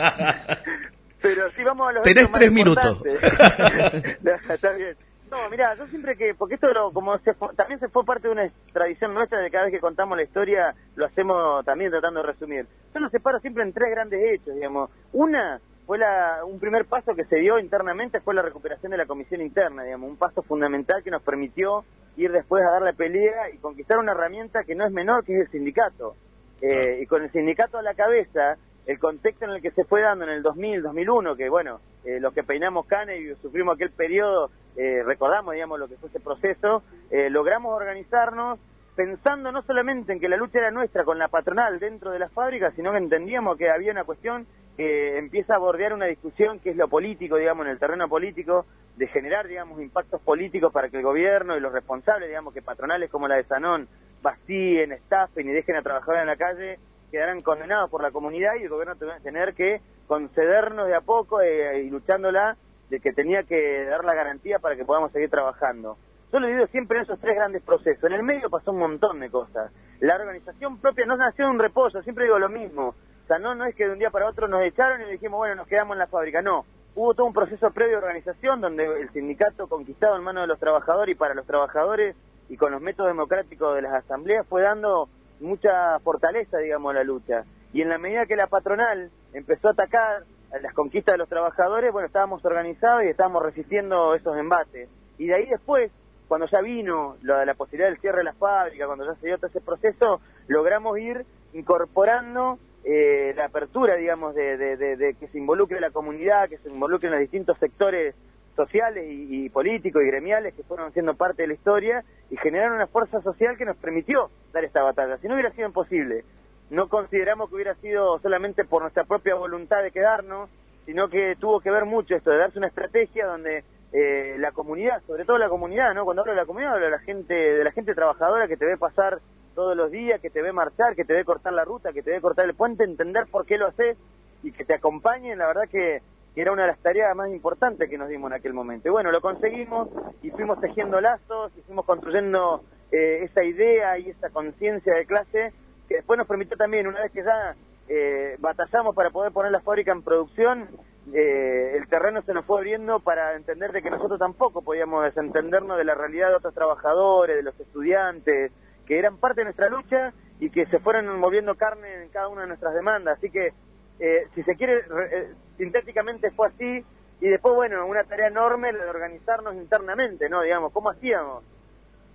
<laughs> Pero sí, vamos a los Tenés tres minutos. importantes. <laughs> Está bien. No, mira, yo siempre que, porque esto lo, como se también se fue parte de una tradición nuestra de cada vez que contamos la historia, lo hacemos también tratando de resumir. Yo lo separo siempre en tres grandes hechos, digamos. Una fue la, un primer paso que se dio internamente, fue la recuperación de la comisión interna, digamos, un paso fundamental que nos permitió ir después a dar la pelea y conquistar una herramienta que no es menor, que es el sindicato. Eh, y con el sindicato a la cabeza, el contexto en el que se fue dando en el 2000, 2001, que bueno, eh, los que peinamos canes y sufrimos aquel periodo, eh, recordamos, digamos, lo que fue ese proceso, eh, logramos organizarnos pensando no solamente en que la lucha era nuestra con la patronal dentro de las fábricas, sino que entendíamos que había una cuestión que empieza a bordear una discusión que es lo político, digamos, en el terreno político, de generar, digamos, impactos políticos para que el gobierno y los responsables, digamos, que patronales como la de Sanón vacíen, estafen y dejen a trabajadores en la calle, quedarán condenados por la comunidad y el gobierno tuvo que tener que concedernos de a poco eh, y luchándola de que tenía que dar la garantía para que podamos seguir trabajando. Yo lo digo siempre en esos tres grandes procesos. En el medio pasó un montón de cosas. la organización propia no nació de un reposo, siempre digo lo mismo. O sea, no, no es que de un día para otro nos echaron y dijimos, bueno, nos quedamos en la fábrica. No, hubo todo un proceso previo de organización donde el sindicato conquistado en manos de los trabajadores y para los trabajadores y con los métodos democráticos de las asambleas fue dando mucha fortaleza, digamos, la lucha. Y en la medida que la patronal empezó a atacar las conquistas de los trabajadores, bueno, estábamos organizados y estábamos resistiendo esos embates. Y de ahí después, cuando ya vino la, la posibilidad del cierre de la fábrica, cuando ya se dio todo ese proceso, logramos ir incorporando eh, la apertura, digamos, de- de que se involucre la comunidad, que se involucren los distintos sectores sociales y, políticos y gremiales que fueron siendo parte de la historia y generaron una fuerza social que nos permitió dar esta batalla. Si no hubiera sido imposible, no consideramos que hubiera sido solamente por nuestra propia voluntad de quedarnos, sino que tuvo que ver mucho esto, de darse una estrategia donde eh, la comunidad, sobre todo la comunidad, ¿no? Cuando hablo de la comunidad, hablo de la gente, de la gente trabajadora que te ve pasar todos los días, que te ve marchar, que te ve cortar la ruta, que te ve cortar el puente, entender por qué lo haces y que te acompañen, la verdad que, que era una de las tareas más importantes que nos dimos en aquel momento. Y bueno, lo conseguimos y fuimos tejiendo lazos y fuimos construyendo eh, esa idea y esa conciencia de clase que después nos permitió también, una vez que ya eh, batallamos para poder poner la fábrica en producción, eh, el terreno se nos fue abriendo para entender de que nosotros tampoco podíamos desentendernos de la realidad de otros trabajadores, de los estudiantes, que eran parte de nuestra lucha y que se fueron moviendo carne en cada una de nuestras demandas. Así que, eh, si se quiere, re- eh, sintéticamente fue así. Y después, bueno, una tarea enorme la de organizarnos internamente, ¿no? Digamos, ¿cómo hacíamos?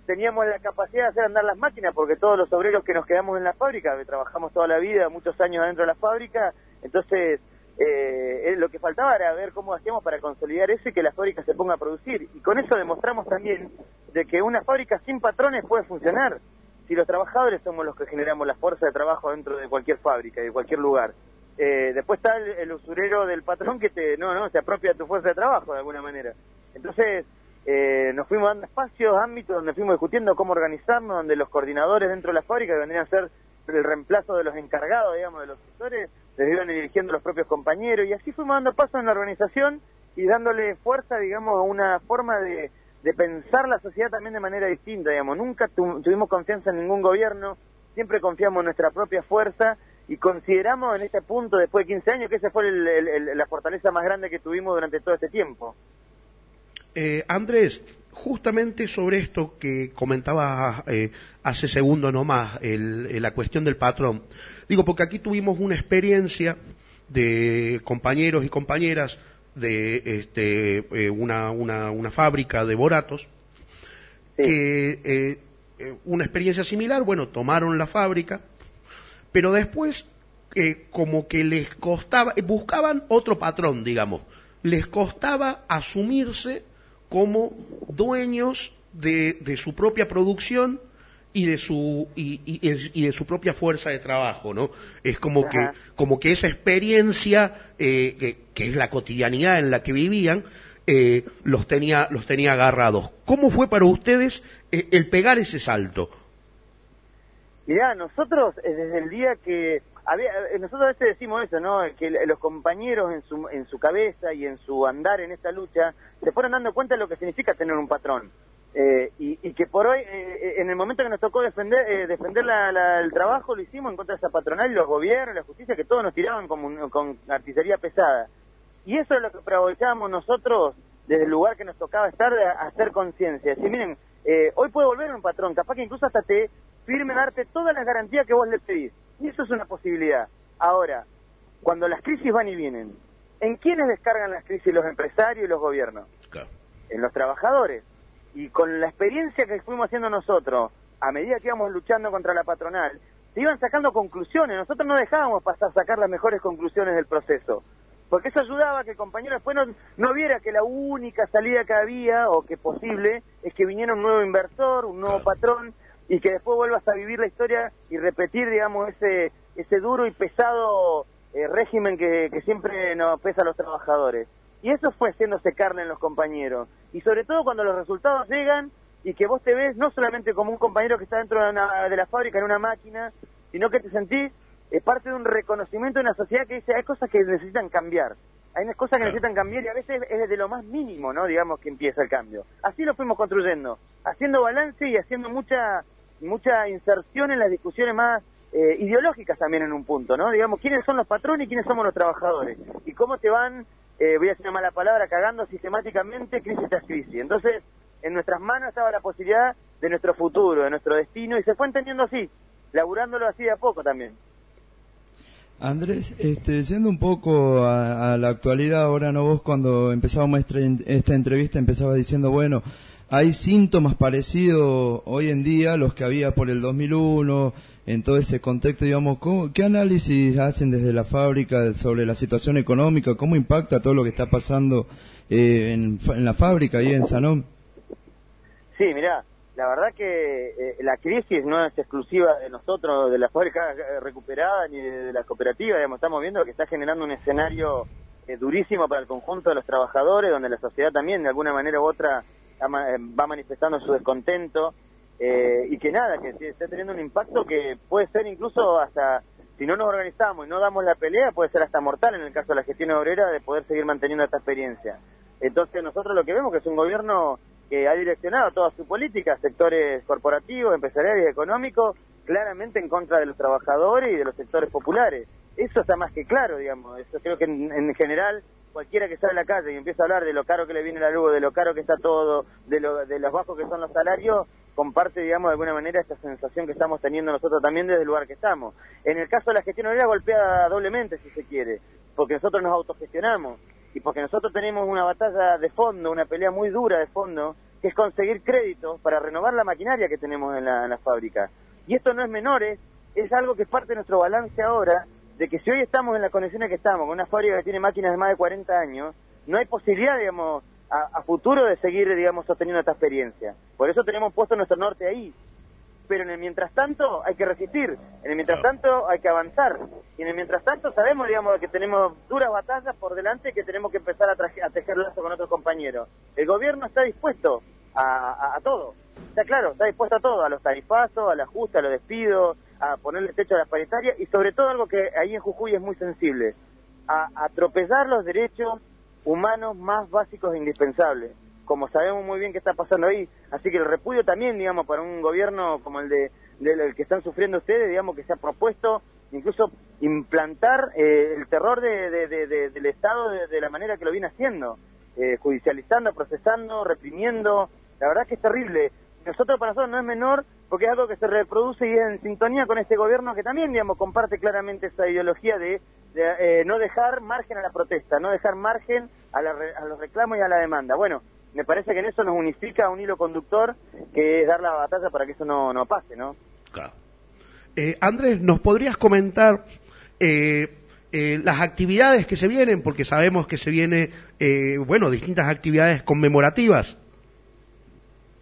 teníamos la capacidad de hacer andar las máquinas, porque todos los obreros que nos quedamos en la fábrica, trabajamos toda la vida, muchos años adentro de la fábrica, entonces eh, eh, lo que faltaba era ver cómo hacíamos para consolidar eso y que la fábrica se ponga a producir. Y con eso demostramos también de que una fábrica sin patrones puede funcionar. Si los trabajadores somos los que generamos la fuerza de trabajo dentro de cualquier fábrica, de cualquier lugar. Eh, después está el, usurero del patrón que te, no, no, se apropia de tu fuerza de trabajo de alguna manera. Entonces, eh, nos fuimos dando espacios, ámbitos donde fuimos discutiendo cómo organizarnos, donde los coordinadores dentro de la fábrica que vendrían a ser el reemplazo de los encargados, digamos, de los sectores, les iban dirigiendo los propios compañeros y así fuimos dando paso en la organización y dándole fuerza, digamos, a una forma de, de pensar la sociedad también de manera distinta, digamos. Nunca tu- tuvimos confianza en ningún gobierno, siempre confiamos en nuestra propia fuerza y consideramos en este punto, después de 15 años, que esa fue el- el- el- la fortaleza más grande que tuvimos durante todo este tiempo. Eh, Andrés, justamente sobre esto que comentaba eh, hace segundo nomás, el- la cuestión del patrón. Digo, porque aquí tuvimos una experiencia de compañeros y compañeras de este, eh, una, una, una fábrica de boratos, que eh, eh, una experiencia similar, bueno, tomaron la fábrica, pero después eh, como que les costaba, eh, buscaban otro patrón, digamos, les costaba asumirse como dueños de, de su propia producción y de su y, y- y de su propia fuerza de trabajo, ¿no? Es como que como que esa experiencia eh, que, que es la cotidianidad en la que vivían eh, los tenía los tenía agarrados. ¿Cómo fue para ustedes eh, el pegar ese salto? Mirá, nosotros eh, desde el día que había, eh, nosotros a veces decimos eso, ¿no? Que los compañeros en su, en su cabeza y en su andar en esta lucha se fueron dando cuenta de lo que significa tener un patrón. Eh, y, y que por hoy, eh, eh, en el momento que nos tocó defender eh, defender la- la- el trabajo, lo hicimos en contra de esa patronal y los gobiernos, la justicia, que todos nos tiraban como un- con artillería pesada. Y eso es lo que aprovechábamos nosotros desde el lugar que nos tocaba estar, a- hacer conciencia. Decir, miren, eh, hoy puede volver un patrón, capaz que incluso hasta te firme darte todas las garantías que vos le pedís. Y eso es una posibilidad. Ahora, cuando las crisis van y vienen, ¿en quiénes descargan las crisis los empresarios y los gobiernos? En los trabajadores. Y con la experiencia que fuimos haciendo nosotros, a medida que íbamos luchando contra la patronal, se iban sacando conclusiones. Nosotros no dejábamos pasar sacar las mejores conclusiones del proceso. Porque eso ayudaba a que el compañero después no, no viera que la única salida que había, o que posible, es que viniera un nuevo inversor, un nuevo patrón, y que después vuelvas a vivir la historia y repetir, digamos, ese, ese duro y pesado eh, régimen que, que siempre nos pesa a los trabajadores. Y eso fue haciéndose carne en los compañeros. Y sobre todo cuando los resultados llegan y que vos te ves no solamente como un compañero que está dentro de, una- de la fábrica en una máquina, sino que te sentís eh, parte de un reconocimiento de una sociedad que dice hay cosas que necesitan cambiar. Hay unas cosas que necesitan cambiar y a veces es desde lo más mínimo, ¿no? Digamos que empieza el cambio. Así lo fuimos construyendo, haciendo balance y haciendo mucha mucha inserción en las discusiones más eh, ideológicas también en un punto, ¿no? Digamos, quiénes son los patrones y quiénes somos los trabajadores. Y cómo te van, eh, voy a decir una mala palabra, cagando sistemáticamente crisis tras crisis. Entonces, en nuestras manos estaba la posibilidad de nuestro futuro, de nuestro destino, y se fue entendiendo así, laburándolo así de a poco también. Andrés, este, yendo un poco a, la actualidad, ahora no vos cuando esta, esta entrevista empezabas diciendo, bueno, hay síntomas parecidos hoy en día los que había por el 2001, en todo ese contexto, digamos, ¿cómo- ¿qué análisis hacen desde la fábrica sobre la situación económica? ¿Cómo impacta todo lo que está pasando eh, en, en la fábrica y en Sanón? Sí, mirá, la verdad que eh, la crisis no es exclusiva de nosotros, de la fábrica eh, recuperada, ni de, la cooperativa, digamos, estamos viendo que está generando un escenario eh, durísimo para el conjunto de los trabajadores, donde la sociedad también, de alguna manera u otra, va manifestando su descontento, eh, y que nada, que está teniendo un impacto que puede ser incluso hasta, si no nos organizamos y no damos la pelea, puede ser hasta mortal en el caso de la gestión obrera de poder seguir manteniendo esta experiencia. Entonces nosotros lo que vemos que es un gobierno que ha direccionado toda su política sectores corporativos, empresariales y económicos, claramente en contra de los trabajadores y de los sectores populares. Eso está más que claro, digamos. Eso creo que en, en general cualquiera que sale a la calle y empieza a hablar de lo caro que le viene la luz, de lo caro que está todo, de, lo, de los bajos que son los salarios, comparte, digamos, de alguna manera esta sensación que estamos teniendo nosotros también desde el lugar que estamos. En el caso de la gestión obrera golpea doblemente, si se quiere, porque nosotros nos autogestionamos y porque nosotros tenemos una batalla de fondo, una pelea muy dura de fondo, que es conseguir créditos para renovar la maquinaria que tenemos en la, en la fábrica. Y esto no es menores, es algo que es parte de nuestro balance ahora, de que si hoy estamos en las condiciones que estamos, con una fábrica que tiene máquinas de más de 40 años, no hay posibilidad, digamos, a, a futuro de seguir, digamos, sosteniendo esta experiencia. Por eso tenemos puesto nuestro norte ahí. Pero en el mientras tanto hay que resistir, en el mientras tanto hay que avanzar. Y en el mientras tanto sabemos, digamos, que tenemos duras batallas por delante y que tenemos que empezar a, traje- a tejer lazo con otros compañeros. El gobierno está dispuesto a, a- a todo. Está claro, está dispuesto a todo, a los tarifazos, al ajuste, a los despidos, a ponerle techo a las paritarias y sobre todo algo que ahí en Jujuy es muy sensible, a atropellar los derechos humanos más básicos e indispensables, como sabemos muy bien que está pasando ahí. Así que el repudio también, digamos, para un gobierno como el de del que están sufriendo ustedes, digamos, que se ha propuesto incluso implantar eh, el terror de- de- de- de- del Estado de, de la manera que lo viene haciendo, eh, judicializando, procesando, reprimiendo. La verdad que es terrible. Nosotros para nosotros no es menor porque es algo que se reproduce y es en sintonía con este gobierno que también, digamos, comparte claramente esa ideología de, eh, no dejar margen a la protesta, no dejar margen a, la a los reclamos y a la demanda. Bueno, me parece que en eso nos unifica un hilo conductor que es dar la batalla para que eso no, no pase, ¿no? Claro. Eh, Andrés, ¿nos podrías comentar eh, eh, las actividades que se vienen? Porque sabemos que se viene, eh, bueno, distintas actividades conmemorativas.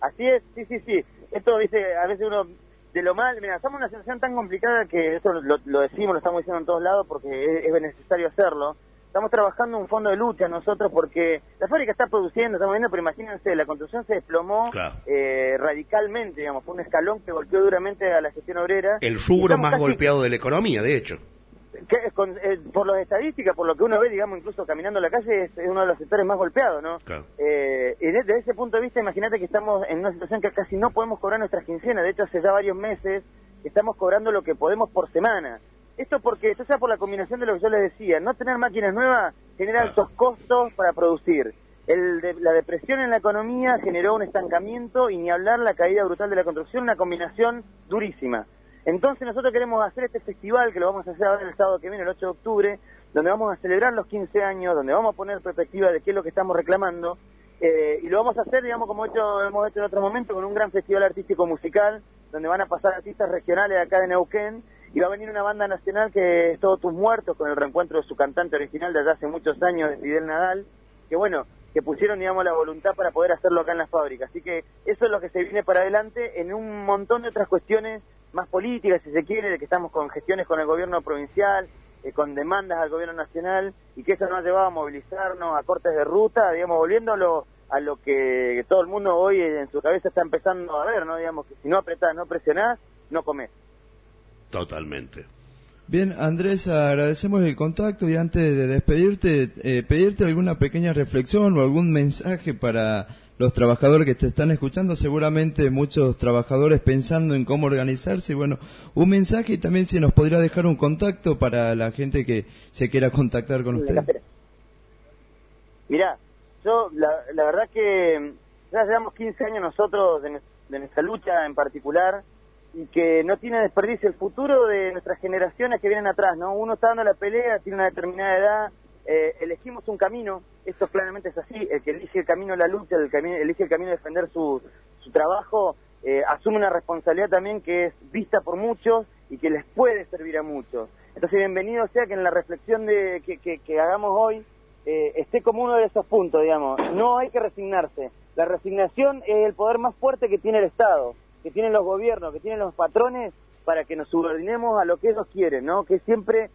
Así es, sí, sí, sí. Esto, viste, a veces uno, de lo mal, mira, estamos en una situación tan complicada que eso lo, lo decimos, lo estamos diciendo en todos lados porque es, es necesario hacerlo. Estamos trabajando un fondo de lucha nosotros porque la fábrica está produciendo, estamos viendo, pero imagínense, la construcción se desplomó Claro. eh, radicalmente, digamos, fue un escalón que golpeó duramente a la gestión obrera. El rubro más casi- golpeado de la economía, de hecho. Que, con- eh, por las estadísticas, por lo que uno ve, digamos, incluso caminando la calle, es, es uno de los sectores más golpeados, ¿no? Claro. Eh, y desde ese punto de vista, imagínate que estamos en una situación que casi no podemos cobrar nuestras quincenas. De hecho, hace ya varios meses estamos cobrando lo que podemos por semana. Esto porque, esto sea por la combinación de lo que yo les decía, no tener máquinas nuevas genera altos costos para producir. El de- la depresión en la economía generó un estancamiento y ni hablar la caída brutal de la construcción, una combinación durísima. Entonces nosotros queremos hacer este festival que lo vamos a hacer ahora el sábado que viene, el 8 de octubre, donde vamos a celebrar los 15 años, donde vamos a poner perspectiva de qué es lo que estamos reclamando, eh, y lo vamos a hacer, digamos, como hecho, hemos hecho en otro momento, con un gran festival artístico musical, donde van a pasar artistas regionales acá de Neuquén, y va a venir una banda nacional que es Todos Tus Muertos, con el reencuentro de su cantante original de allá hace muchos años, de Fidel Nadal, que bueno, que pusieron, digamos, la voluntad para poder hacerlo acá en la fábrica. Así que eso es lo que se viene para adelante en un montón de otras cuestiones más políticas, si se quiere, de que estamos con gestiones con el gobierno provincial, eh, con demandas al gobierno nacional, y que eso nos ha llevado a movilizarnos a cortes de ruta, digamos, volviéndolo a lo que todo el mundo hoy en su cabeza está empezando a ver, ¿no? Digamos, que si no apretás, no presionás, no comés. Totalmente. Bien, Andrés, agradecemos el contacto y antes de despedirte, eh, pedirte alguna pequeña reflexión o algún mensaje para los trabajadores que te están escuchando, seguramente muchos trabajadores pensando en cómo organizarse. Y bueno, un mensaje y también si nos podría dejar un contacto para la gente que se quiera contactar con usted. Mirá, yo la, la verdad que ya llevamos 15 años nosotros de, de nuestra lucha en particular y que no tiene desperdicio el futuro de nuestras generaciones que vienen atrás, ¿no? Uno está dando la pelea, tiene una determinada edad, eh, elegimos un camino, esto claramente es así, el que elige el camino de la lucha, el camino, elige el camino de defender su, su trabajo, eh, asume una responsabilidad también que es vista por muchos y que les puede servir a muchos. Entonces, bienvenido sea que en la reflexión de, que, que, que hagamos hoy eh, esté como uno de esos puntos, digamos. No hay que resignarse. La resignación es el poder más fuerte que tiene el Estado, que tienen los gobiernos, que tienen los patrones para que nos subordinemos a lo que ellos quieren, ¿no? Que siempre,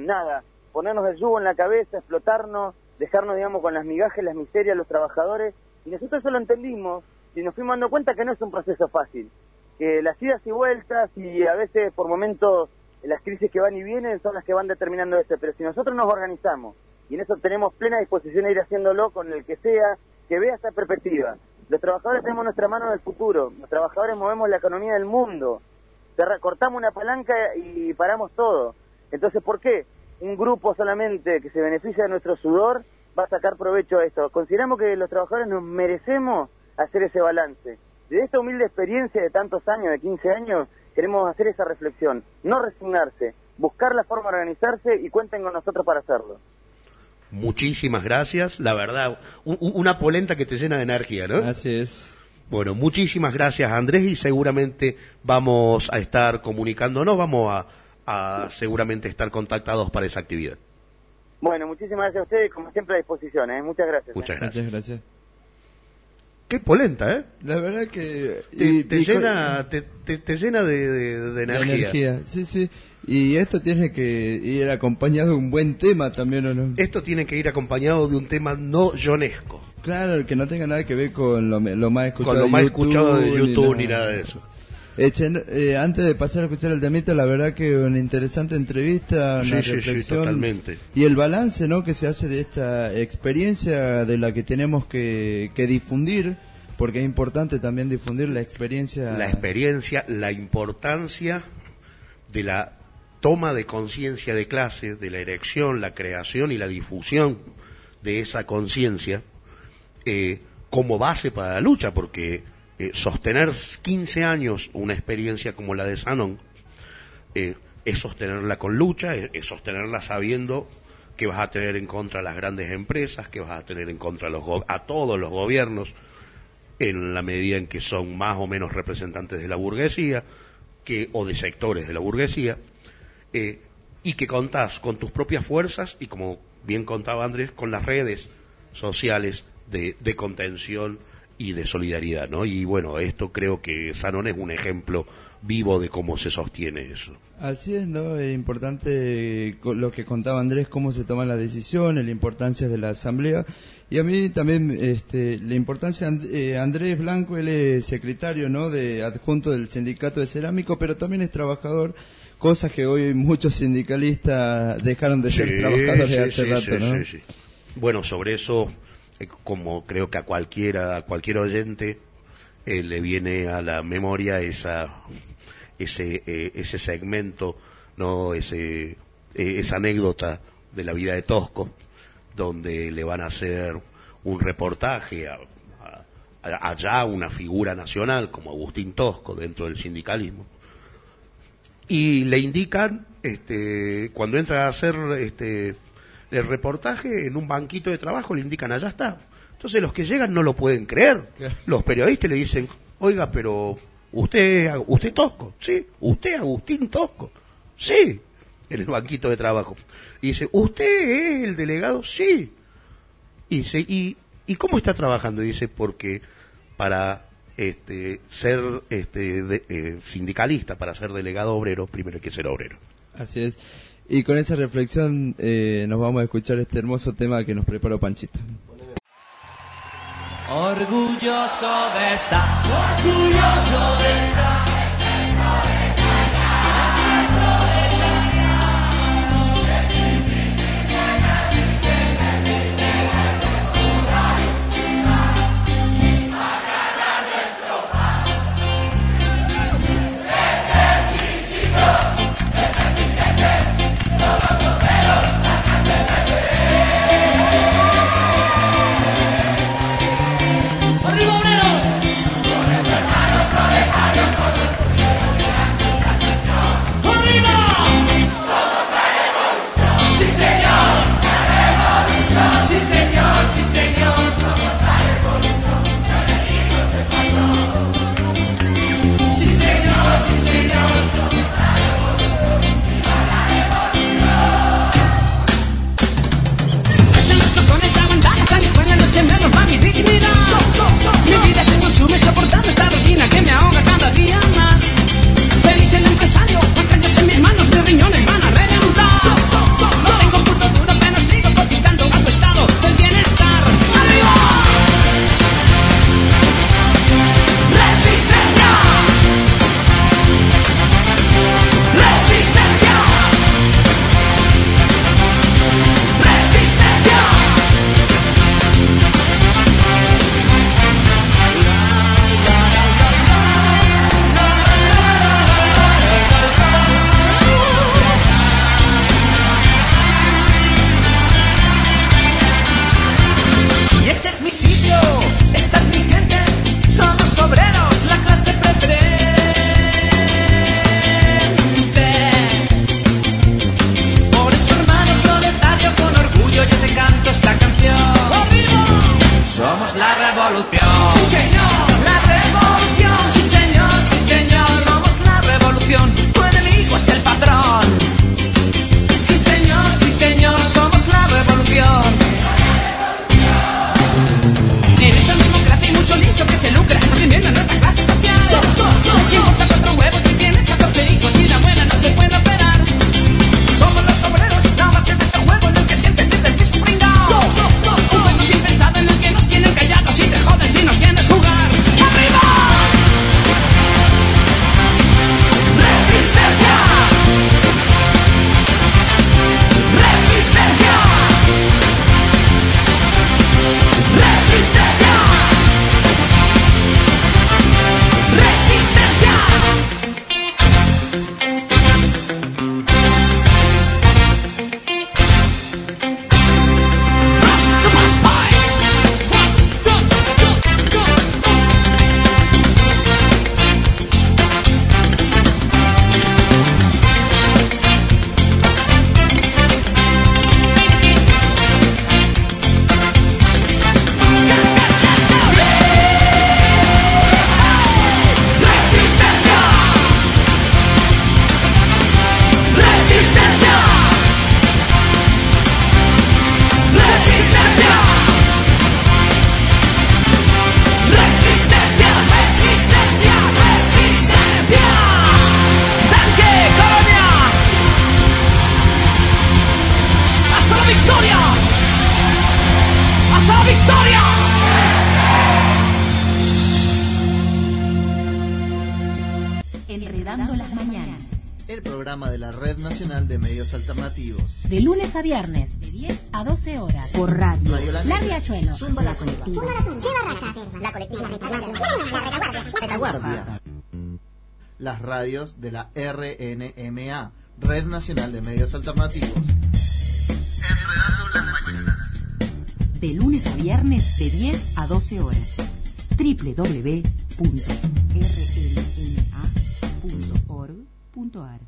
nada, ponernos el yugo en la cabeza, explotarnos, dejarnos, digamos, con las migajas, las miserias, los trabajadores. Y nosotros eso lo entendimos y nos fuimos dando cuenta que no es un proceso fácil, que las idas y vueltas y a veces por momentos las crisis que van y vienen son las que van determinando esto, pero si nosotros nos organizamos y en eso tenemos plena disposición de ir haciéndolo con el que sea, que vea esta perspectiva. Los trabajadores tenemos nuestra mano en el futuro, los trabajadores movemos la economía del mundo, cortamos una palanca y paramos todo. Entonces, ¿por qué un grupo solamente que se beneficia de nuestro sudor va a sacar provecho a esto? Consideramos que los trabajadores nos merecemos hacer ese balance. De esta humilde experiencia de tantos años, de 15 años, queremos hacer esa reflexión, no resignarse, buscar la forma de organizarse y cuenten con nosotros para hacerlo. Muchísimas gracias, la verdad, un- un- una polenta que te llena de energía, ¿no? Así es. Bueno, muchísimas gracias Andrés y seguramente vamos a estar comunicándonos, vamos a, a seguramente estar contactados para esa actividad. Bueno, muchísimas gracias a ustedes, como siempre a disposición, ¿eh? muchas gracias. Muchas ¿eh? gracias. Muchas gracias. Qué polenta, ¿eh? La verdad que... Te, y- te y llena, te, te- te llena de, de- de de energía. energía. Sí, sí. Y esto tiene que ir acompañado de un buen tema también, ¿o no? Esto tiene que ir acompañado de un tema no yonesco, Claro, que no tenga nada que ver con lo, lo más escuchado con lo de más YouTube, escuchado de ni YouTube ni nada de eso. Eh, eh, antes de pasar a escuchar el temita, la verdad que una interesante entrevista, una Sí, sí, sí, reflexión totalmente. y el balance, ¿no? Que se hace de esta experiencia de la que tenemos que, que difundir, porque es importante también difundir la experiencia. La experiencia, la importancia de la toma de conciencia de clase, de la erección, la creación y la difusión de esa conciencia eh, como base para la lucha, porque eh, sostener 15 años una experiencia como la de Sanon eh, es sostenerla con lucha, es, sostenerla sabiendo que vas a tener en contra a las grandes empresas, que vas a tener en contra a, los a todos los gobiernos, en la medida en que son más o menos representantes de la burguesía que, o de sectores de la burguesía, eh, y que contás con tus propias fuerzas y, como bien contaba Andrés, con las redes sociales de contención y de solidaridad, ¿no? Y bueno, esto creo que Sanón es un ejemplo vivo de cómo se sostiene eso. Así es, ¿no? Es importante eh, lo que contaba Andrés, cómo se toman las decisiones, la importancia de la asamblea. Y a mí también este, la importancia, eh, Andrés Blanco, él es secretario, ¿no? De adjunto del sindicato de cerámico, pero también es trabajador, cosas que hoy muchos sindicalistas dejaron de ser Sí, trabajadores sí, hace sí, rato, ¿no? sí, sí. Bueno, sobre eso, como creo que a cualquiera, a cualquier oyente eh, le viene a la memoria esa, ese, eh, ese segmento, no, ese, eh, esa anécdota de la vida de Tosco, donde le van a hacer un reportaje a- allá una figura nacional como Agustín Tosco dentro del sindicalismo. Y le indican este cuando entra a hacer este el reportaje en un banquito de trabajo le indican allá está entonces los que llegan no lo pueden creer. Los periodistas le dicen oiga pero usted usted Tosco sí usted Agustín Tosco sí en el banquito de trabajo y dice usted es el delegado sí y dice y y cómo está trabajando y dice porque para este, ser este, de- eh, sindicalista, para ser delegado obrero, primero hay que ser obrero. Así es. Y con esa reflexión eh, nos vamos a escuchar este hermoso tema que nos preparó Panchito. Orgulloso de estar, orgulloso de estar. Las radios de la RNMA, Red Nacional de Medios Alternativos. Enredando las mañanas. De lunes a viernes, de 10 a 12 horas. www.rnma.org.ar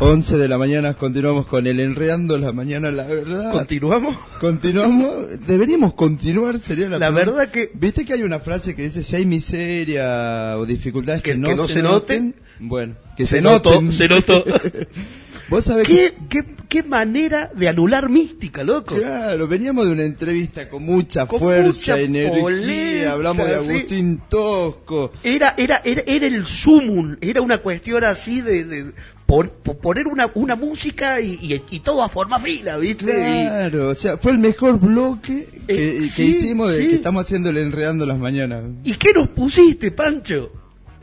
Once de la mañana continuamos con el Enredando la Mañana, la verdad. ¿Continuamos? Continuamos. Deberíamos continuar, sería la La pregunta. verdad que- ¿Viste que hay una frase que dice si hay miseria o dificultades que, Que- no, que no se, se noten? Bueno, que se, Se noten. se notó. <laughs> Vos sabés ¿Qué, qué, qué manera de anular mística, loco. Claro, veníamos de una entrevista con mucha Con fuerza, mucha energía, polenta, hablamos de sí. Agustín Tosco. Era, era, era, era el sumum, era una cuestión así de, de pon- po- poner una, una música y, y, y todo a forma fila, ¿viste? Claro, o sea, fue el mejor bloque que, Eh, que sí, hicimos de sí. que estamos haciendo el Enredando las Mañanas. ¿Y, ¿Y qué nos pusiste, Pancho?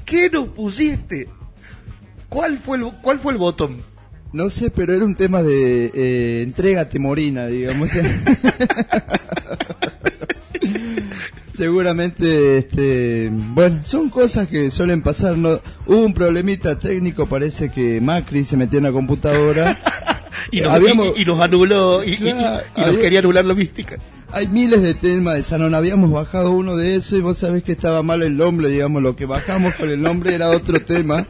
¿Qué nos pusiste? ¿Cuál fue el, cuál fue el botón? No sé, pero era un tema de eh, entrega temorina, digamos. <laughs> Seguramente, este, bueno, son cosas que suelen pasar. ¿no? Hubo un problemita técnico, parece que Macri se metió en la computadora. <laughs> Y nos, Habíamos- y- y nos anuló, y, y- Claro, y nos había- quería anular la mística. Hay miles de temas de Sanon, habíamos bajado uno de eso y vos sabés que estaba mal el nombre, digamos, lo que bajamos con el nombre era otro <laughs> tema.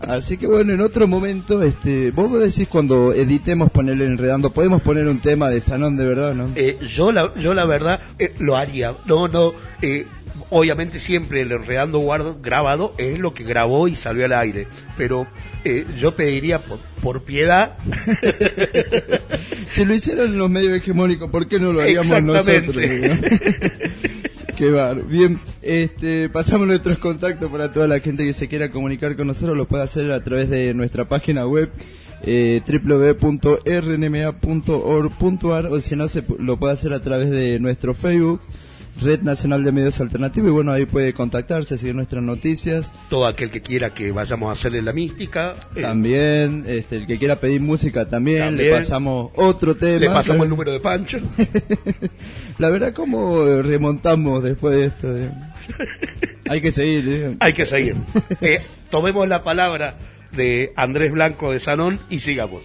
Así que bueno, en otro momento, este, vos decís cuando editemos ponerle enredando, podemos poner un tema de Sanón de verdad, ¿no? Eh, yo la yo la verdad eh, lo haría no no eh, obviamente siempre el enredando guardo grabado es lo que grabó y salió al aire pero eh, yo pediría por, por piedad <laughs> Si lo hicieron los medios hegemónicos, ¿por qué no lo haríamos nosotros? <laughs> Qué bar. Bien, este, pasamos nuestros contactos para toda la gente que se quiera comunicar con nosotros, lo puede hacer a través de nuestra página web eh, www.rnma.org.ar o si no, se, lo puede hacer a través de nuestro Facebook, Red Nacional de Medios Alternativos, y bueno, ahí puede contactarse, seguir nuestras noticias. todo aquel que quiera que vayamos a hacerle la mística eh, También, este, el que quiera pedir música también, También. le pasamos otro tema. le pasamos el número de Pancho <laughs> La verdad, ¿cómo remontamos después de esto? eh? <laughs> Hay que seguir. eh. hay que seguir <laughs> Eh, tomemos la palabra de Andrés Blanco de Sanón y sigamos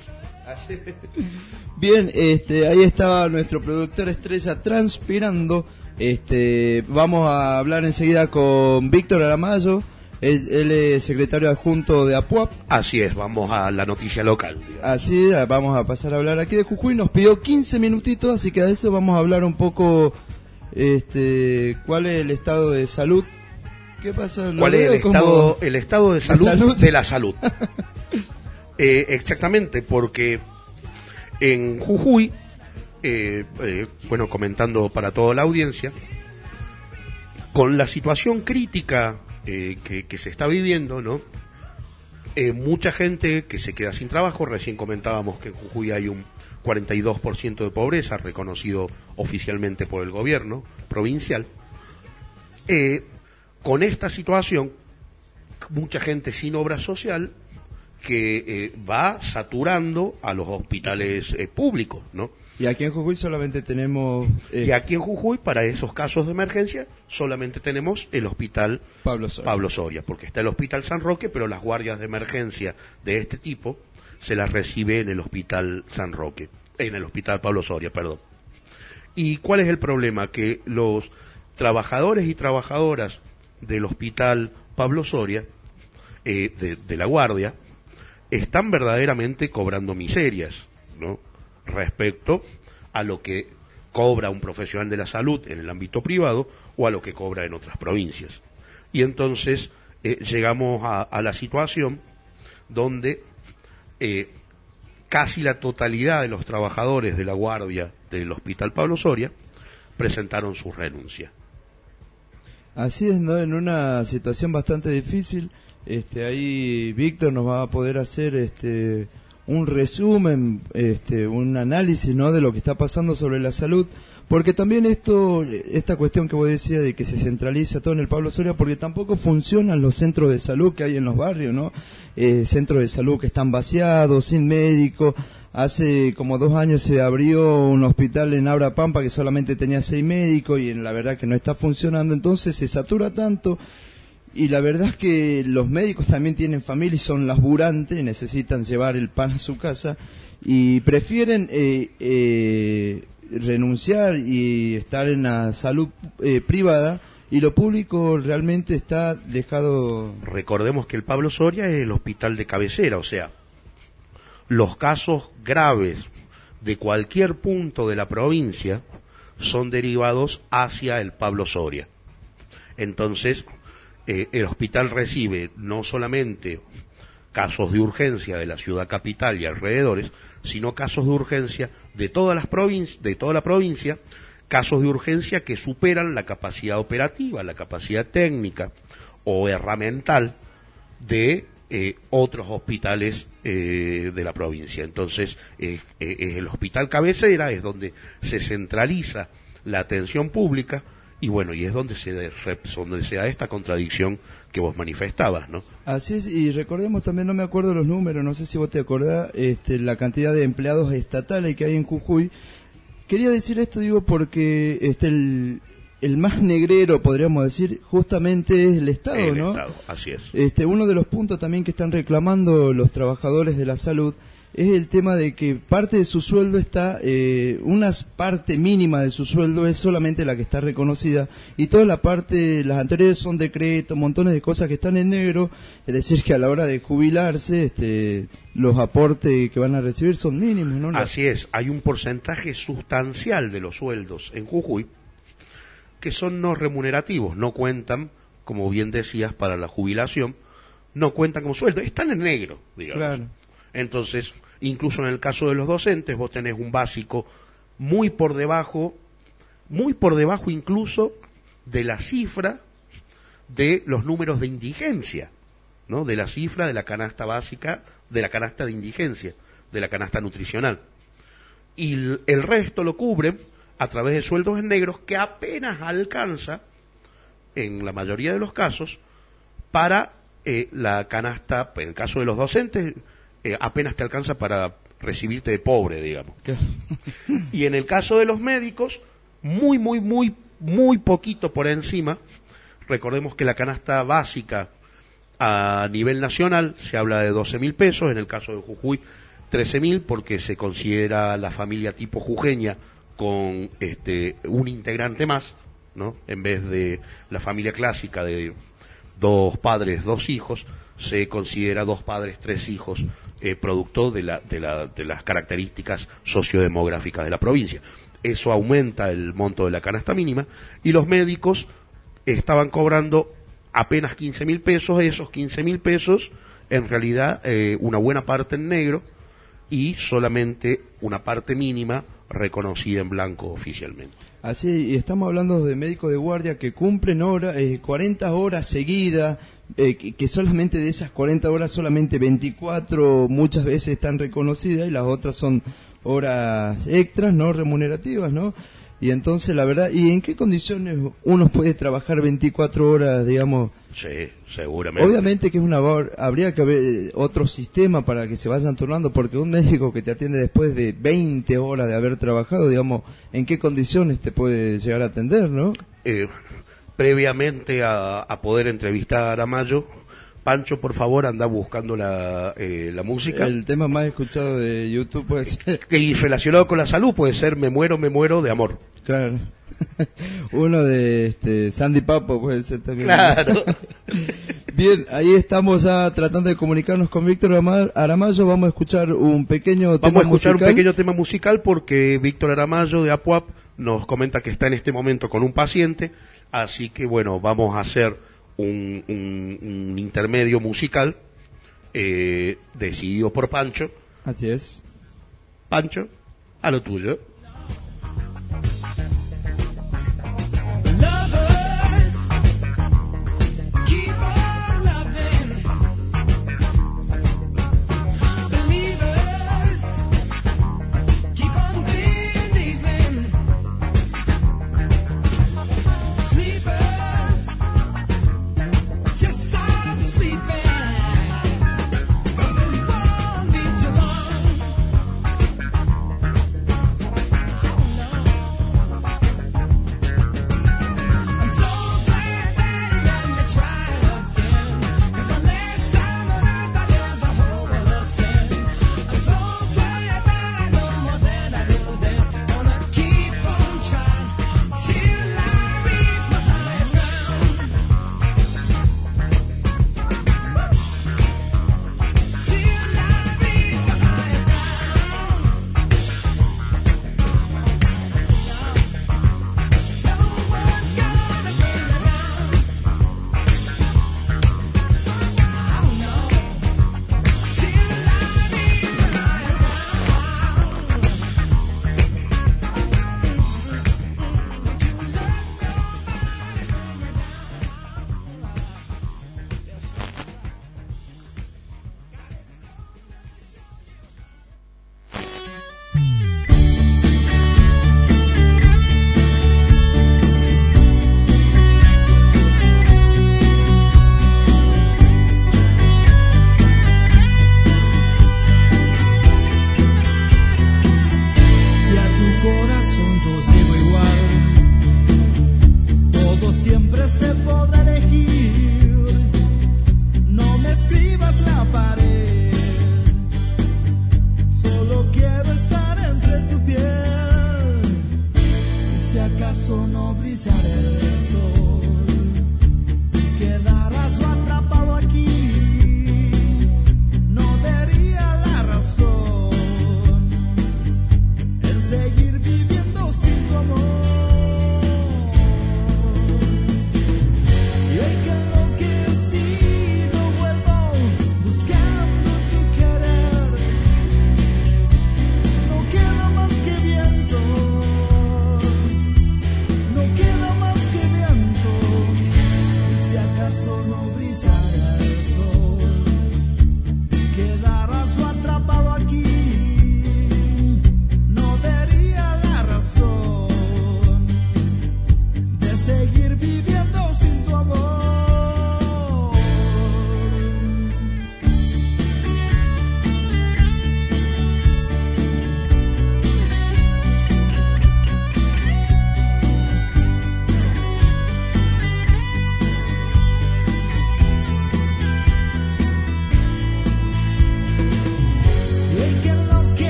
Bien, este, ahí estaba nuestro productor estrella transpirando. Este, vamos a hablar enseguida con Víctor Aramayo. Él, él es secretario adjunto de APUAP. así es vamos a la noticia local Así, ah, vamos a pasar a hablar aquí de Jujuy. Nos pidió 15 minutitos, así que a eso vamos a hablar un poco, este, cuál es el estado de salud. ¿Qué pasa? ¿Cuál es el como- estado, el estado de salud, salud. de la salud? <laughs> Eh, exactamente, porque en Jujuy, eh, eh, bueno, comentando para toda la audiencia, con la situación crítica eh, que, se está viviendo, ¿no? Mucha gente que se queda sin trabajo, recién comentábamos que en Jujuy hay un 42% de pobreza reconocido oficialmente por el gobierno provincial. Con esta situación, mucha gente sin obra social que va saturando a los hospitales públicos, ¿no? Y aquí en Jujuy solamente tenemos... eh, Y aquí en Jujuy, para esos casos de emergencia, solamente tenemos el hospital Pablo Soria. Pablo Soria, porque está el hospital San Roque, pero las guardias de emergencia de este tipo se las recibe en el hospital San Roque, en el hospital Pablo Soria, perdón. ¿Y cuál es el problema? Que los trabajadores y trabajadoras del hospital Pablo Soria, eh, de, de la guardia, están verdaderamente cobrando miserias, ¿no? Respecto a lo que cobra un profesional de la salud en el ámbito privado o a lo que cobra en otras provincias. Y entonces eh, llegamos a, la situación donde eh, casi la totalidad de los trabajadores de la guardia del Hospital Pablo Soria presentaron su renuncia. Así es, ¿no? En una situación bastante difícil, este, ahí Víctor nos va a poder hacer este, un resumen, este, un análisis, ¿no? De lo que está pasando sobre la salud, porque también esto, esta cuestión que vos decías de que se centraliza todo en el Pablo Soria, porque tampoco funcionan los centros de salud que hay en los barrios, ¿no? Eh, centros de salud que están vaciados, sin médico. Hace como dos años se abrió un hospital en Abra Pampa que solamente tenía seis médicos y la verdad que no está funcionando, entonces se satura tanto y la verdad es que los médicos también tienen familia y son laburantes, necesitan llevar el pan a su casa y prefieren eh, eh, renunciar y estar en la salud eh, privada y lo público realmente está dejado. Recordemos que el Pablo Soria es el hospital de cabecera, o sea, los casos graves de cualquier punto de la provincia son derivados hacia el Pablo Soria. Entonces, eh, el hospital recibe no solamente casos de urgencia de la ciudad capital y alrededores, sino casos de urgencia de todas las provincias, de toda la provincia, casos de urgencia que superan la capacidad operativa, la capacidad técnica o herramental de eh, otros hospitales eh, de la provincia. Entonces, eh, el hospital cabecera es donde se centraliza la atención pública y bueno, y es donde se, donde se da esta contradicción que vos manifestabas, ¿no? Así es, y recordemos también, no me acuerdo los números, no sé si vos te acordás, este, la cantidad de empleados estatales que hay en Jujuy. Quería decir esto, digo, porque este, el, el más negrero, podríamos decir, justamente es el Estado, el ¿no? Estado, así es. Este, uno de los puntos también que están reclamando los trabajadores de la salud es el tema de que parte de su sueldo está, eh, una parte mínima de su sueldo es solamente la que está reconocida y toda la parte, las anteriores son decretos, montones de cosas que están en negro, es decir, que a la hora de jubilarse, este, los aportes que van a recibir son mínimos, ¿no? Así es, hay un porcentaje sustancial de los sueldos en Jujuy que son no remunerativos, no cuentan, como bien decías, para la jubilación, no cuentan como sueldo, están en negro, digamos. Claro. Entonces, incluso en el caso de los docentes, vos tenés un básico muy por debajo, muy por debajo incluso de la cifra de los números de indigencia, ¿no? De la cifra de la canasta básica, de la canasta de indigencia, de la canasta nutricional. Y el, resto lo cubren a través de sueldos en negros que apenas alcanza, en la mayoría de los casos, para eh, la canasta, en el caso de los docentes, eh, apenas te alcanza para recibirte de pobre, digamos. <laughs> y en el caso de los médicos, muy, muy, muy, muy poquito por encima. Recordemos que la canasta básica a nivel nacional se habla de 12 mil pesos, en el caso de Jujuy 13 mil porque se considera la familia tipo jujeña con este, un integrante más, ¿no? En vez de la familia clásica de dos padres, dos hijos, se considera dos padres, tres hijos, eh, producto de, la, de, la, de las características sociodemográficas de la provincia. Eso aumenta el monto de la canasta mínima y los médicos estaban cobrando apenas 15 mil pesos, esos 15 mil pesos, en realidad eh, una buena parte en negro y solamente una parte mínima reconocida en blanco oficialmente. Así, estamos hablando de médicos de guardia que cumplen hora, eh, 40 horas seguidas, eh, que, que solamente de esas 40 horas, solamente 24 muchas veces están reconocidas y las otras son horas extras, no remunerativas, ¿no? Y entonces, la verdad, ¿y en qué condiciones uno puede trabajar 24 horas, digamos? Sí, seguramente. Obviamente que es una habría que haber otro sistema para que se vayan turnando, porque un médico que te atiende después de 20 horas de haber trabajado, digamos, ¿en qué condiciones te puede llegar a atender, no? Eh, previamente a, a, poder entrevistar a Mayo, Pancho, por favor, anda buscando la, eh, la música. El tema más escuchado de YouTube puede ser. Y relacionado con la salud puede ser Me muero, me muero de amor. Claro. <laughs> Uno de este, Sandy Papo puede ser también. Claro. <laughs> Bien, ahí estamos ya tratando de comunicarnos con Víctor Aramayo. Vamos a escuchar un pequeño Vamos tema a escuchar musical. un pequeño tema musical porque Víctor Aramayo de Apuap nos comenta que está en este momento con un paciente. Así que bueno, vamos a hacer un, un, un intermedio musical eh, decidido por Pancho. Así es. Pancho, a lo tuyo.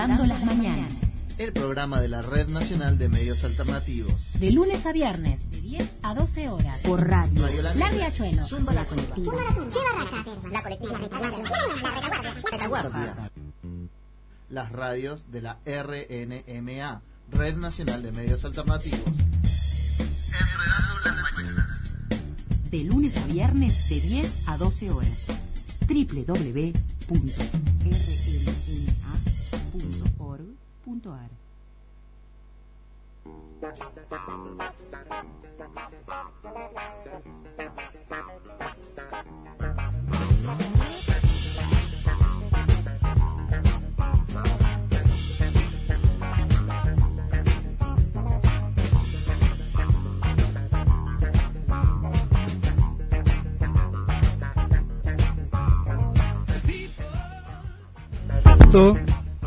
Enredando las mañanas. El programa de la Red Nacional de Medios Alternativos. De lunes a viernes, de 10 a 12 horas. Por radio. Radio La. Riachuelo. Zumba La la colectiva. La colectiva, la retaguardia, la retaguardia. Las radios de la RNMA, Red Nacional de Medios Alternativos. De lunes a viernes, de 10 a 12 horas. www.rnma.org.ar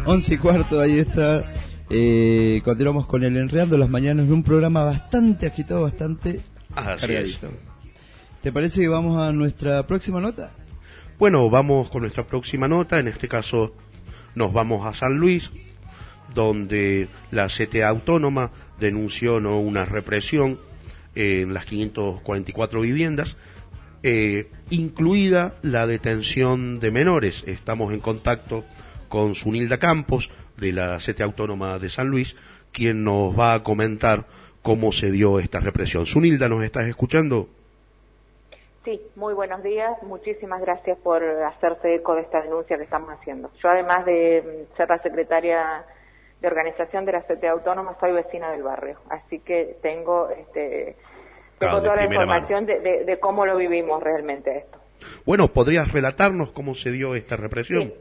11 y cuarto, ahí está. Eh, continuamos con el Enredando las Mañanas, un programa bastante agitado, bastante Así cargadito. ¿Te parece que vamos a nuestra próxima nota? Bueno, vamos con nuestra próxima nota. En este caso, nos vamos a San Luis, donde la CTA Autónoma denunció ¿no? una represión en las 544 viviendas, eh, incluida la detención de menores. Estamos en contacto con Sunilda Campos, de la CTA Autónoma de San Luis, quien nos va a comentar cómo se dio esta represión. Sunilda, ¿nos estás escuchando? Sí, muy buenos días. Muchísimas gracias por hacerse eco de esta denuncia que estamos haciendo. Yo, además de mm, ser la secretaria de organización de la CTA Autónoma, soy vecina del barrio, así que tengo, este, Claro, tengo de toda la información de, de- de cómo lo vivimos realmente esto. Bueno, ¿podrías relatarnos cómo se dio esta represión?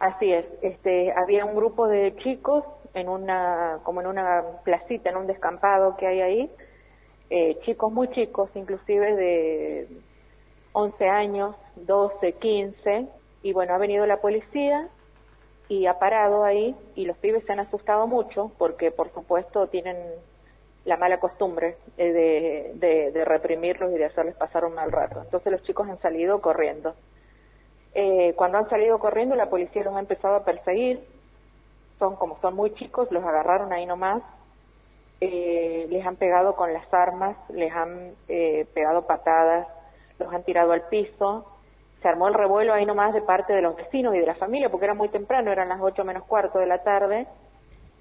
Así es, este, había un grupo de chicos en una, como en una placita, en un descampado que hay ahí, eh, chicos muy chicos, inclusive de 11 años, 12, 15, y bueno, ha venido la policía y ha parado ahí y los pibes se han asustado mucho porque por supuesto tienen la mala costumbre eh, de, de, de reprimirlos y de hacerles pasar un mal rato. Entonces los chicos han salido corriendo. Eh, cuando han salido corriendo, la policía los ha empezado a perseguir. Son como son muy chicos, los agarraron ahí nomás. Eh, les han pegado con las armas, les han eh, pegado patadas, los han tirado al piso. Se armó el revuelo ahí nomás de parte de los vecinos y de la familia, porque era muy temprano, eran las ocho menos cuarto de la tarde,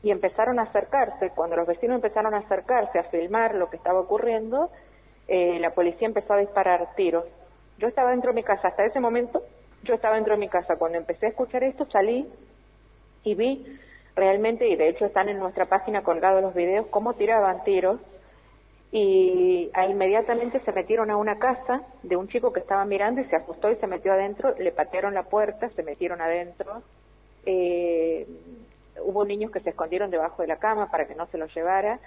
y empezaron a acercarse. Cuando los vecinos empezaron a acercarse a filmar lo que estaba ocurriendo, eh, la policía empezó a disparar tiros. Yo estaba dentro de mi casa, hasta ese momento yo estaba dentro de mi casa. Cuando empecé a escuchar esto salí y vi realmente, y de hecho están en nuestra página colgados los videos, cómo tiraban tiros y inmediatamente se metieron a una casa de un chico que estaba mirando y se asustó y se metió adentro, le patearon la puerta, se metieron adentro. Eh, hubo niños que se escondieron debajo de la cama para que no se los llevara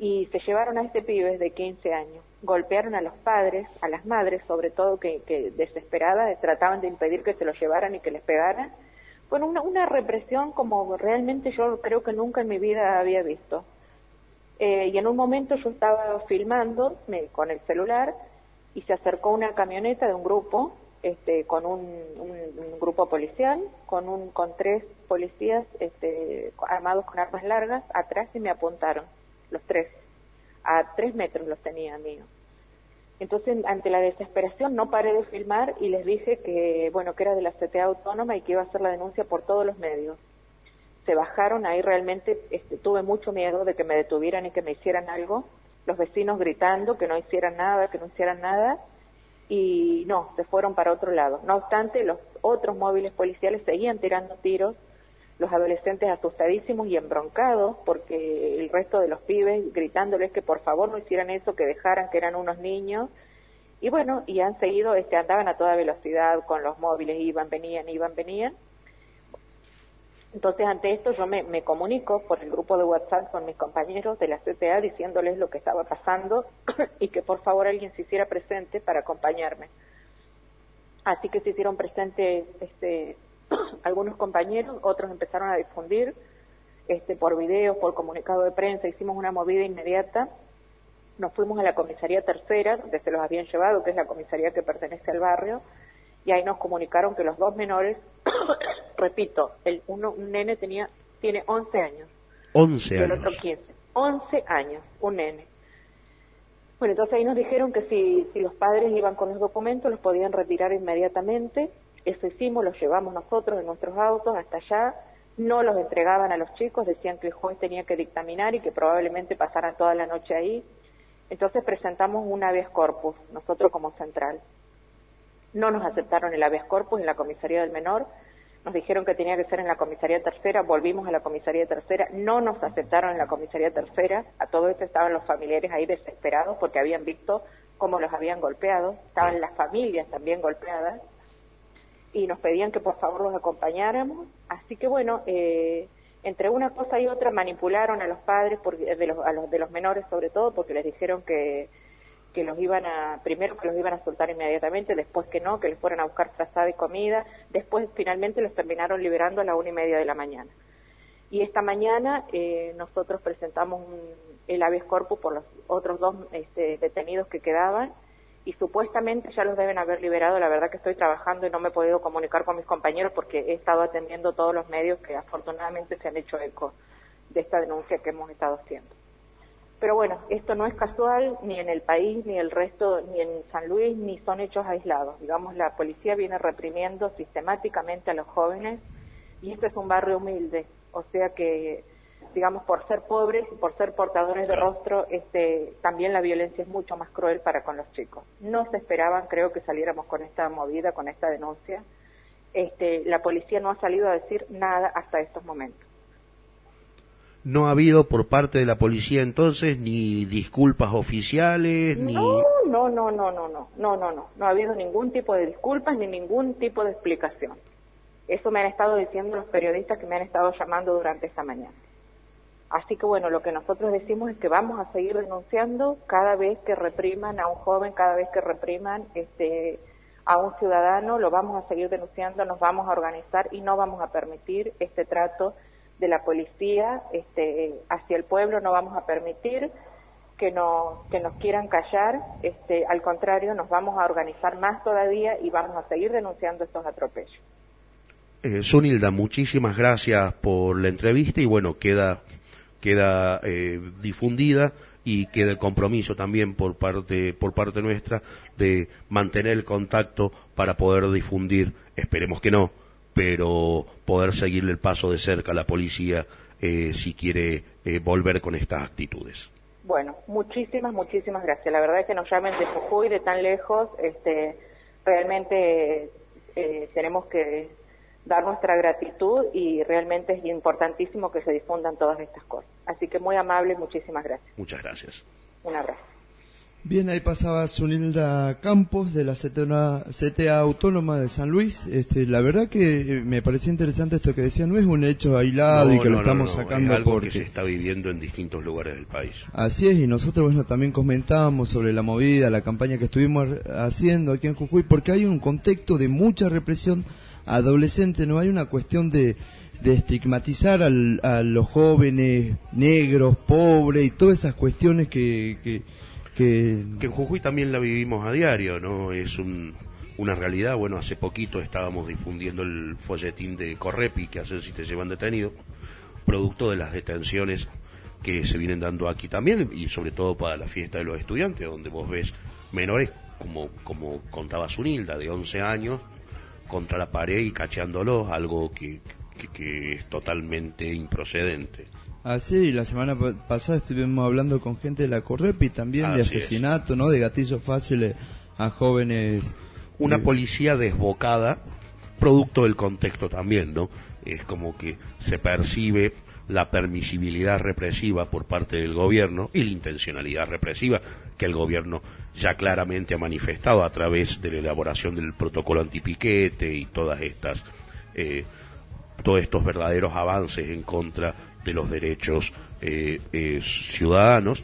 y se llevaron a este pibe de 15 años. Golpearon a los padres, a las madres sobre todo, que, que desesperadas trataban de impedir que se los llevaran y que les pegaran. Bueno, una, una represión como realmente yo creo que nunca en mi vida había visto. Eh, y en un momento yo estaba filmando con el celular y se acercó una camioneta de un grupo, este, con un, un- un grupo policial, con un, con tres policías, este, armados con armas largas, atrás y me apuntaron, los tres. A tres metros los tenía míos. Entonces, ante la desesperación, no paré de filmar y les dije que, bueno, que era de la CTA autónoma y que iba a hacer la denuncia por todos los medios. Se bajaron, ahí realmente este, tuve mucho miedo de que me detuvieran y que me hicieran algo. Los vecinos gritando que no hicieran nada, que no hicieran nada. Y no, se fueron para otro lado. No obstante, los otros móviles policiales seguían tirando tiros los adolescentes asustadísimos y embroncados porque el resto de los pibes gritándoles que por favor no hicieran eso, que dejaran que eran unos niños. Y bueno, y han seguido, este, andaban a toda velocidad con los móviles, iban, venían, iban, venían. Entonces, ante esto, yo me, me comunico por el grupo de WhatsApp con mis compañeros de la CTA diciéndoles lo que estaba pasando <coughs> y que por favor alguien se hiciera presente para acompañarme. Así que se hicieron presentes este, <coughs> algunos compañeros, otros empezaron a difundir este, por video, por comunicado de prensa, hicimos una movida inmediata. Nos fuimos a la comisaría tercera, donde se los habían llevado, que es la comisaría que pertenece al barrio, y ahí nos comunicaron que los dos menores, <coughs> repito, el uno, un nene tenía, tiene 11 años, 11 y el otro años. 15. 11 años, un nene. Bueno, entonces ahí nos dijeron que si, si los padres iban con los documentos, los podían retirar inmediatamente. Eso hicimos, los llevamos nosotros en nuestros autos hasta allá. No los entregaban a los chicos, decían que el juez tenía que dictaminar y que probablemente pasaran toda la noche ahí. Entonces presentamos un habeas corpus, nosotros como central. No nos aceptaron el habeas corpus en la comisaría del menor, nos dijeron que tenía que ser en la comisaría tercera, volvimos a la comisaría tercera, no nos aceptaron en la comisaría tercera, a todo esto estaban los familiares ahí desesperados porque habían visto cómo los habían golpeado, estaban las familias también golpeadas y nos pedían que por favor los acompañáramos, así que bueno, eh, entre una cosa y otra manipularon a los padres, porque, de los, a los de los menores sobre todo, porque les dijeron que que los iban a, primero que los iban a soltar inmediatamente, después que no, que les fueran a buscar trazada y comida, después finalmente los terminaron liberando a la una y media de la mañana. Y esta mañana eh, nosotros presentamos un, el habeas corpus por los otros dos este, detenidos que quedaban y supuestamente ya los deben haber liberado. La verdad que estoy trabajando y no me he podido comunicar con mis compañeros porque he estado atendiendo todos los medios que afortunadamente se han hecho eco de esta denuncia que hemos estado haciendo. Pero bueno, esto no es casual ni en el país, ni el resto, ni en San Luis, ni son hechos aislados. Digamos, la policía viene reprimiendo sistemáticamente a los jóvenes y este es un barrio humilde, o sea que, digamos, por ser pobres y por ser portadores de rostro, este, también la violencia es mucho más cruel para con los chicos. No se esperaban, creo, que saliéramos con esta movida, con esta denuncia. Este, la policía no ha salido a decir nada hasta estos momentos. no ha habido por parte de la policía entonces ni disculpas oficiales, ni... No, no, no, no, no, no, no, no, no. No ha habido ningún tipo de disculpas ni ningún tipo de explicación. Eso me han estado diciendo los periodistas que me han estado llamando durante esta mañana. Así que bueno, lo que nosotros decimos es que vamos a seguir denunciando cada vez que repriman a un joven, cada vez que repriman este, a un ciudadano, lo vamos a seguir denunciando, nos vamos a organizar y no vamos a permitir este trato de la policía este, hacia el pueblo, no vamos a permitir que, no, que nos quieran callar, este, al contrario, nos vamos a organizar más todavía y vamos a seguir denunciando estos atropellos. Eh, Sunilda, muchísimas gracias por la entrevista y bueno, queda, queda eh, difundida y queda el compromiso también por parte, por parte nuestra de mantener el contacto para poder difundir, esperemos que no, pero poder seguirle el paso de cerca a la policía eh, si quiere eh, volver con estas actitudes. Bueno, muchísimas, muchísimas gracias. La verdad es que nos llamen de Jujuy, de tan lejos, este, realmente eh, tenemos que dar nuestra gratitud y realmente es importantísimo que se difundan todas estas cosas. Así que muy amable, muchísimas gracias. Muchas gracias. Un abrazo. Bien, ahí pasaba Sunilda Campos de la CTA, CTA Autónoma de San Luis. Este, la verdad que eh, me pareció interesante esto que decía, no es un hecho aislado No, y que no, lo no, estamos no, sacando es algo porque... que se está viviendo en distintos lugares del país. Así es, y nosotros bueno, también comentábamos sobre la movida, la campaña que estuvimos haciendo aquí en Jujuy, porque hay un contexto de mucha represión adolescente, no hay una cuestión de, de estigmatizar al- a los jóvenes negros, pobres y todas esas cuestiones que... que, que en Jujuy también la vivimos a diario, ¿no? Es un- una realidad. Bueno, hace poquito estábamos difundiendo el folletín de Correpi, que hacen si te llevan detenido, producto de las detenciones que se vienen dando aquí también, y sobre todo para la fiesta de los estudiantes, donde vos ves menores, como, como contaba Sunilda, de 11 años, contra la pared y cacheándolos, algo que, que- que es totalmente improcedente. Así, la semana pa- pasada estuvimos hablando con gente de la Correpi también de es. asesinato, ¿no? De gatillos fáciles a jóvenes. una eh, policía desbocada, producto del contexto también, ¿no? Es como que se percibe la permisibilidad represiva por parte del gobierno y la intencionalidad represiva que el gobierno ya claramente ha manifestado a través de la elaboración del protocolo antipiquete y todas estas eh, todos estos verdaderos avances en contra de los derechos eh, eh, ciudadanos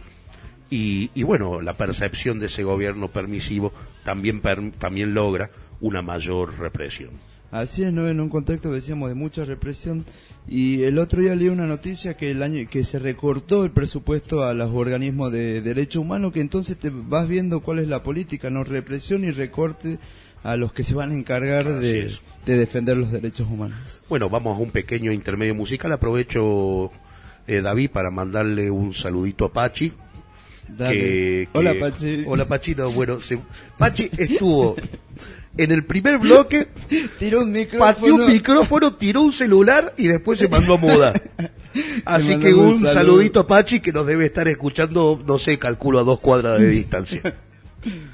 y, bueno, la percepción de ese gobierno permisivo también, también logra una mayor represión. Así es, ¿no? En un contexto, decíamos, de mucha represión. Y el otro día leí una noticia que el año que se recortó el presupuesto a los organismos de derechos humanos, que entonces te vas viendo cuál es la política, no represión y recorte a los que se van a encargar de, defender los derechos humanos. Bueno, vamos a un pequeño intermedio musical. Aprovecho, eh, David, para mandarle un saludito a Pachi. Dale. que- Hola, Pachi. Hola, Pachito. Bueno, se- Pachi estuvo <laughs> en el primer bloque, <laughs> Tiró un pateó un micrófono. micrófono, tiró un celular y después se mandó a mudar. <laughs> Así que un un saludo. saludito a Pachi que nos debe estar escuchando, no sé, calculo a dos cuadras de distancia. <laughs>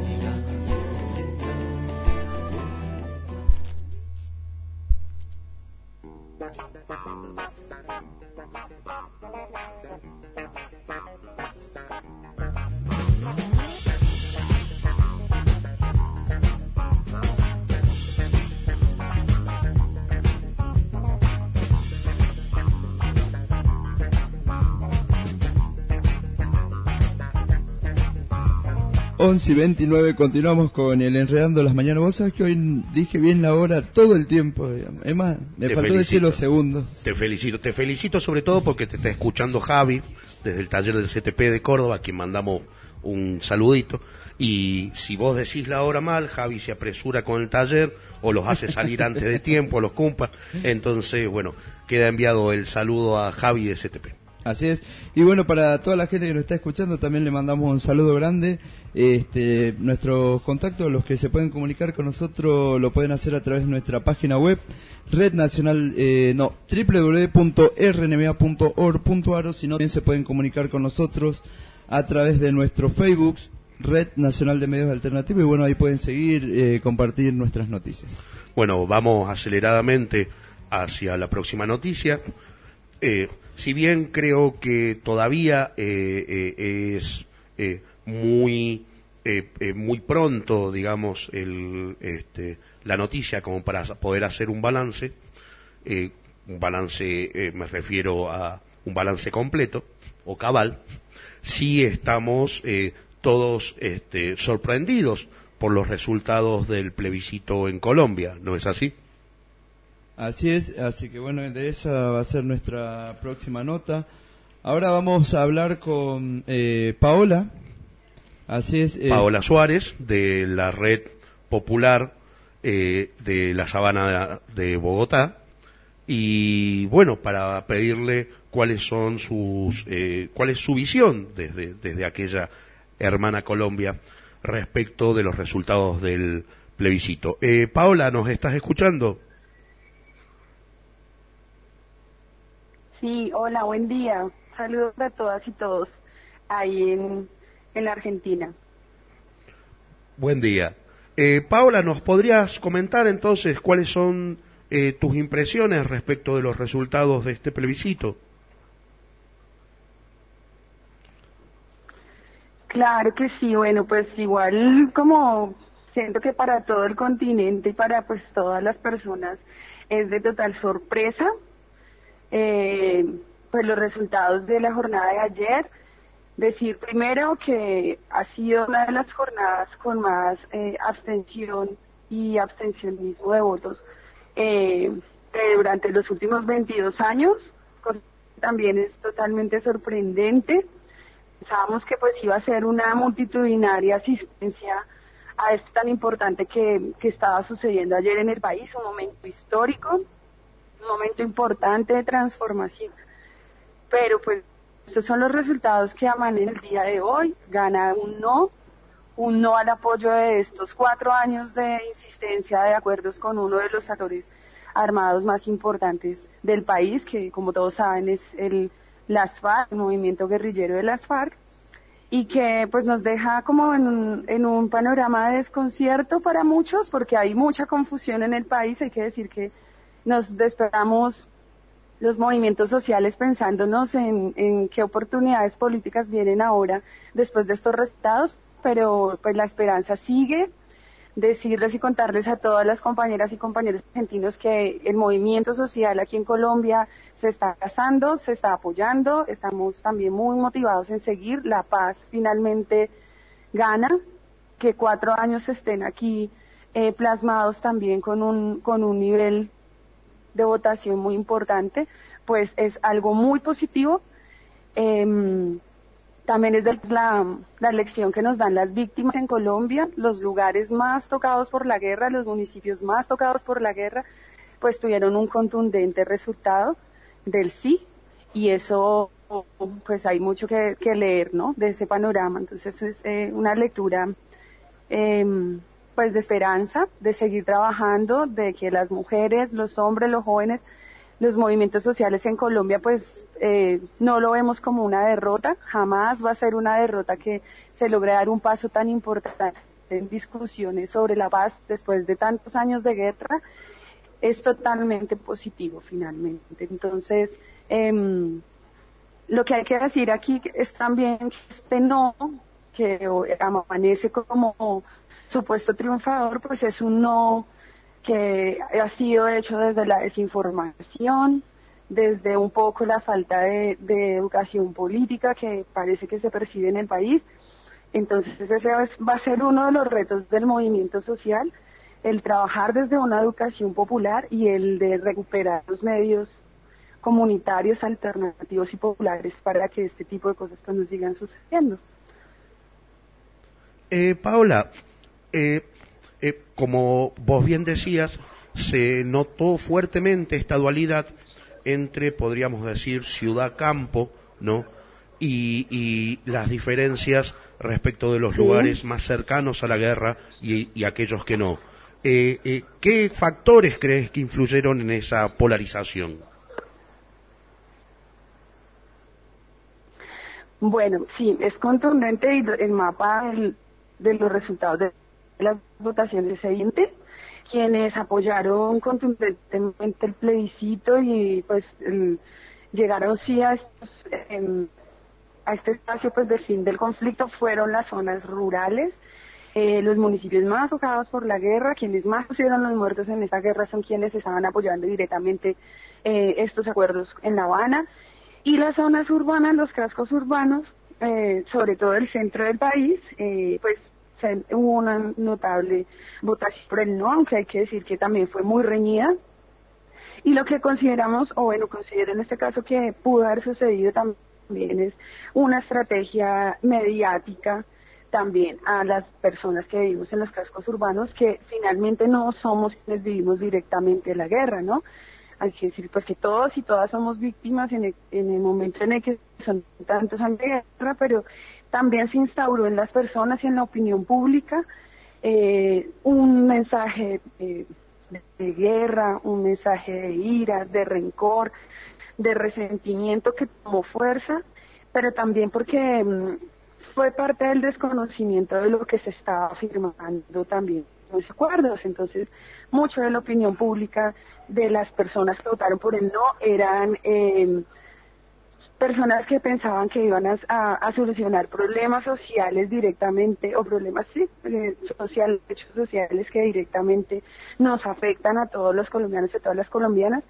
Once y 29, continuamos con el Enredando las Mañanas. Vos sabés que hoy dije bien la hora todo el tiempo. digamos. Es más, me Te faltó decir los segundos. Te felicito, te felicito sobre todo porque te está escuchando Javi desde el taller del CTP de Córdoba, a quien mandamos un saludito. Y si vos decís la hora mal, Javi se apresura con el taller o los hace salir antes de tiempo, los cumpa. Entonces, bueno, queda enviado el saludo a Javi de CTP. Así es. Y bueno, para toda la gente que nos está escuchando, también le mandamos un saludo grande. Este, nuestros contactos, los que se pueden comunicar con nosotros, lo pueden hacer a través de nuestra página web, red nacional, eh, no, www.rnma.org.ar, o también se pueden comunicar con nosotros a través de nuestro Facebook, Red Nacional de Medios Alternativos, y bueno, ahí pueden seguir, eh, compartir nuestras noticias. Bueno, vamos aceleradamente hacia la próxima noticia. Eh, si bien creo que todavía eh, eh, es eh, muy muy pronto, digamos, el, este, la noticia como para poder hacer un balance, un balance, me refiero a un balance completo o cabal, sí estamos todos este, sorprendidos por los resultados del plebiscito en Colombia, ¿no es así? Así es, así que bueno, de esa va a ser nuestra próxima nota. Ahora vamos a hablar con eh, Paola. Así es. eh, Paola Suárez, de la Red Popular eh, de la Sabana de Bogotá. Y bueno, para pedirle cuáles son sus, eh, cuál es su visión desde, desde aquella hermana Colombia respecto de los resultados del plebiscito. Eh, Paola, ¿nos estás escuchando? Sí, hola, buen día. Saludos a todas y todos ahí en, en la Argentina. Buen día. Eh, Paola, ¿nos podrías comentar entonces cuáles son eh, tus impresiones respecto de los resultados de este plebiscito? Claro que sí, bueno, pues igual como siento que para todo el continente y para pues todas las personas es de total sorpresa eh, pues los resultados de la jornada de ayer. Decir primero que ha sido una de las jornadas con más eh, abstención y abstencionismo de votos eh, durante los últimos 22 años. También es totalmente sorprendente. Pensábamos que pues iba a ser una multitudinaria asistencia a esto tan importante que, que estaba sucediendo ayer en el país, un momento histórico, un momento importante de transformación. Pero pues estos son los resultados que amanen el día de hoy. Gana un no, un no al apoyo de estos cuatro años de insistencia de acuerdos con uno de los actores armados más importantes del país, que como todos saben es el las FARC, el movimiento guerrillero de las FARC, y que pues nos deja como en un, en un panorama de desconcierto para muchos, porque hay mucha confusión en el país, hay que decir que nos despertamos los movimientos sociales pensándonos en, en qué oportunidades políticas vienen ahora después de estos resultados, pero pues la esperanza sigue, decirles y contarles a todas las compañeras y compañeros argentinos que el movimiento social aquí en Colombia se está casando, se está apoyando, estamos también muy motivados en seguir, la paz finalmente gana, que cuatro años estén aquí eh, plasmados también con un, con un nivel de votación muy importante, pues es algo muy positivo. Eh, también es de la, la lección que nos dan las víctimas en Colombia, los lugares más tocados por la guerra, los municipios más tocados por la guerra, pues tuvieron un contundente resultado del sí y eso pues hay mucho que, leer, ¿no? De ese panorama. Entonces es eh, una lectura eh, pues de esperanza, de seguir trabajando, de que las mujeres, los hombres, los jóvenes, los movimientos sociales en Colombia pues eh, no lo vemos como una derrota, jamás va a ser una derrota que se logre dar un paso tan importante en discusiones sobre la paz después de tantos años de guerra, es totalmente positivo finalmente. Entonces, eh, lo que hay que decir aquí es también que este no, que amanece como supuesto triunfador, pues es un no que ha sido hecho desde la desinformación, desde un poco la falta de, educación política que parece que se percibe en el país. Entonces ese va a ser uno de los retos del movimiento social, el trabajar desde una educación popular y el de recuperar los medios comunitarios alternativos y populares para que este tipo de cosas pues, no sigan sucediendo. Eh, Paola, eh, eh, como vos bien decías, se notó fuertemente esta dualidad entre, podríamos decir, ciudad-campo, ¿no? Y, y, las diferencias respecto de los sí. lugares más cercanos a la guerra y, y aquellos que no. Eh, eh, ¿Qué factores crees que influyeron en esa polarización? Bueno, sí, es contundente el mapa del, de los resultados de las votaciones evidente quienes apoyaron contundentemente el plebiscito y pues llegaron sí a, estos, eh, a este espacio pues del fin del conflicto fueron las zonas rurales eh, los municipios más tocados por la guerra, quienes más pusieron los muertos en esta guerra son quienes estaban apoyando directamente eh, estos acuerdos en La Habana y las zonas urbanas, los cascos urbanos, eh, sobre todo el centro del país, pues hubo una notable votación por el no, aunque hay que decir que también fue muy reñida. Y lo que consideramos, o bueno, considero en este caso que pudo haber sucedido también es una estrategia mediática también a las personas que vivimos en los cascos urbanos que finalmente no somos quienes vivimos directamente la guerra, ¿no? Hay que decir, pues que todos y todas somos víctimas en el, en el momento en el que son tantos años de guerra, pero también se instauró en las personas y en la opinión pública eh, un mensaje eh, de, guerra, un mensaje de ira, de rencor, de resentimiento que tomó fuerza, pero también porque mmm, fue parte del desconocimiento de lo que se estaba firmando también los acuerdos. Entonces, mucho de la opinión pública de las personas que votaron por el no eran eh, personas que pensaban que iban a, solucionar problemas sociales directamente o problemas sí, eh, sociales, hechos sociales que directamente nos afectan a todos los colombianos y a todas las colombianas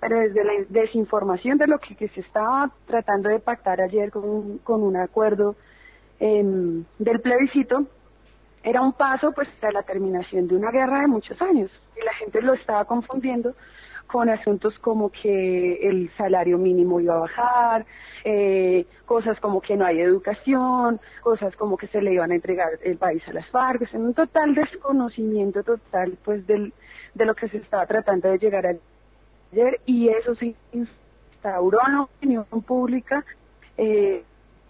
pero desde la desinformación de lo que, se estaba tratando de pactar ayer con, con un acuerdo eh, del plebiscito era un paso pues a la terminación de una guerra de muchos años y la gente lo estaba confundiendo con asuntos como que el salario mínimo iba a bajar, eh, cosas como que no hay educación, cosas como que se le iban a entregar el país a las FARC, en un total desconocimiento total pues del, de lo que se estaba tratando de llegar ayer y eso se instauró en la opinión pública eh,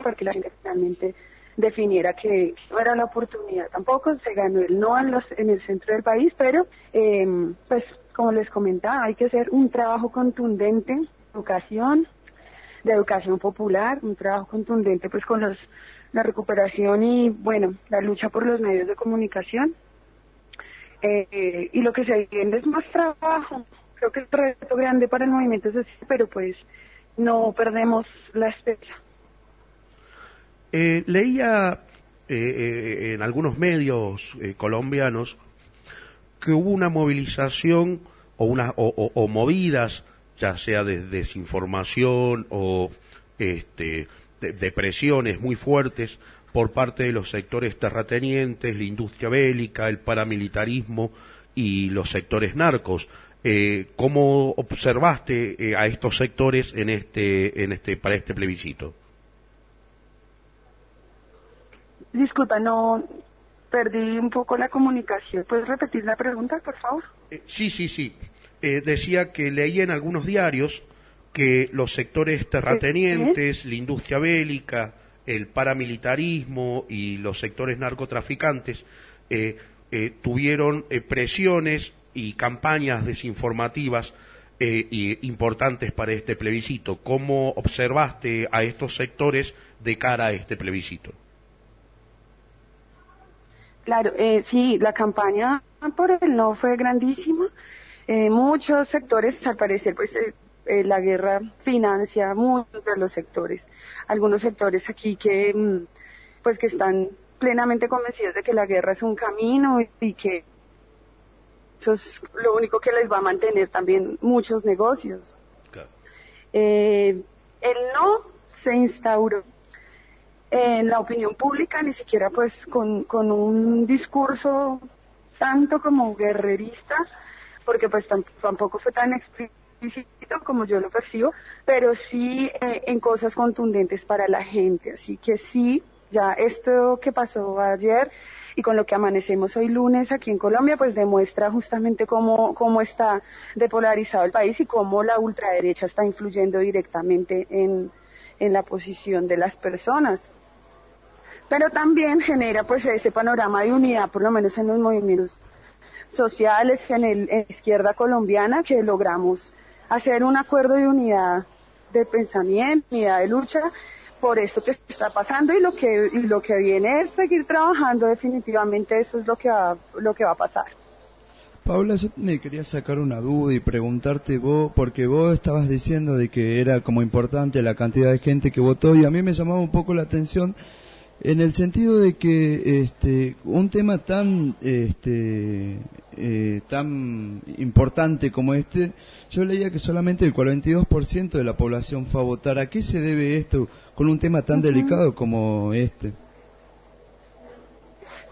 porque la gente realmente definiera que no era la oportunidad. Tampoco se ganó el no en, los, en el centro del país, pero eh, pues como les comentaba, hay que hacer un trabajo contundente, educación, de educación popular, un trabajo contundente pues con los, la recuperación y bueno, la lucha por los medios de comunicación. Eh, y lo que se viene es más trabajo. Creo que es un reto grande para el movimiento social, pero pues no perdemos la esperanza. Eh, leía eh, eh, en algunos medios eh, colombianos que hubo una movilización o, una, o, movidas, ya sea de desinformación o este, de, de presiones muy fuertes por parte de los sectores terratenientes, la industria bélica, el paramilitarismo y los sectores narcos. Eh, ¿Cómo observaste eh, a estos sectores en este, en este, para este plebiscito? Disculpa, no perdí un poco la comunicación. ¿Puedes repetir la pregunta, por favor? Eh, sí, sí, sí. Eh, decía que leía en algunos diarios que los sectores terratenientes, la industria bélica, el paramilitarismo y los sectores narcotraficantes eh, eh, tuvieron eh, presiones y campañas desinformativas y importantes para este plebiscito. ¿Cómo observaste a estos sectores de cara a este plebiscito? Claro, eh, sí, la campaña por el no fue grandísima. Eh, muchos sectores, al parecer, pues eh, eh, la guerra financia muchos de los sectores. Algunos sectores aquí que, mm, pues que están plenamente convencidos de que la guerra es un camino y, y que eso es lo único que les va a mantener también muchos negocios. Eh, el no se instauró en la opinión pública, ni siquiera pues con, con un discurso tanto como guerrerista, porque pues tam- tampoco fue tan explícito como yo lo percibo, pero sí eh, en cosas contundentes para la gente. Así que sí, ya esto que pasó ayer y con lo que amanecemos hoy lunes aquí en Colombia, pues demuestra justamente cómo, cómo está depolarizado el país y cómo la ultraderecha está influyendo directamente en, en la posición de las personas pero también genera pues ese panorama de unidad, por lo menos en los movimientos sociales, en, el, la izquierda colombiana, que logramos hacer un acuerdo de unidad de pensamiento, unidad de lucha por esto que está pasando y lo que y lo que viene es seguir trabajando definitivamente eso es lo que va lo que va a pasar. Paula, yo me quería sacar una duda y preguntarte vos, porque vos estabas diciendo de que era como importante la cantidad de gente que votó y a mí me llamaba un poco la atención en el sentido de que este un tema tan este eh, tan importante como este, yo leía que solamente el 42% de la población fue a votar. ¿A qué se debe esto con un tema tan delicado como este?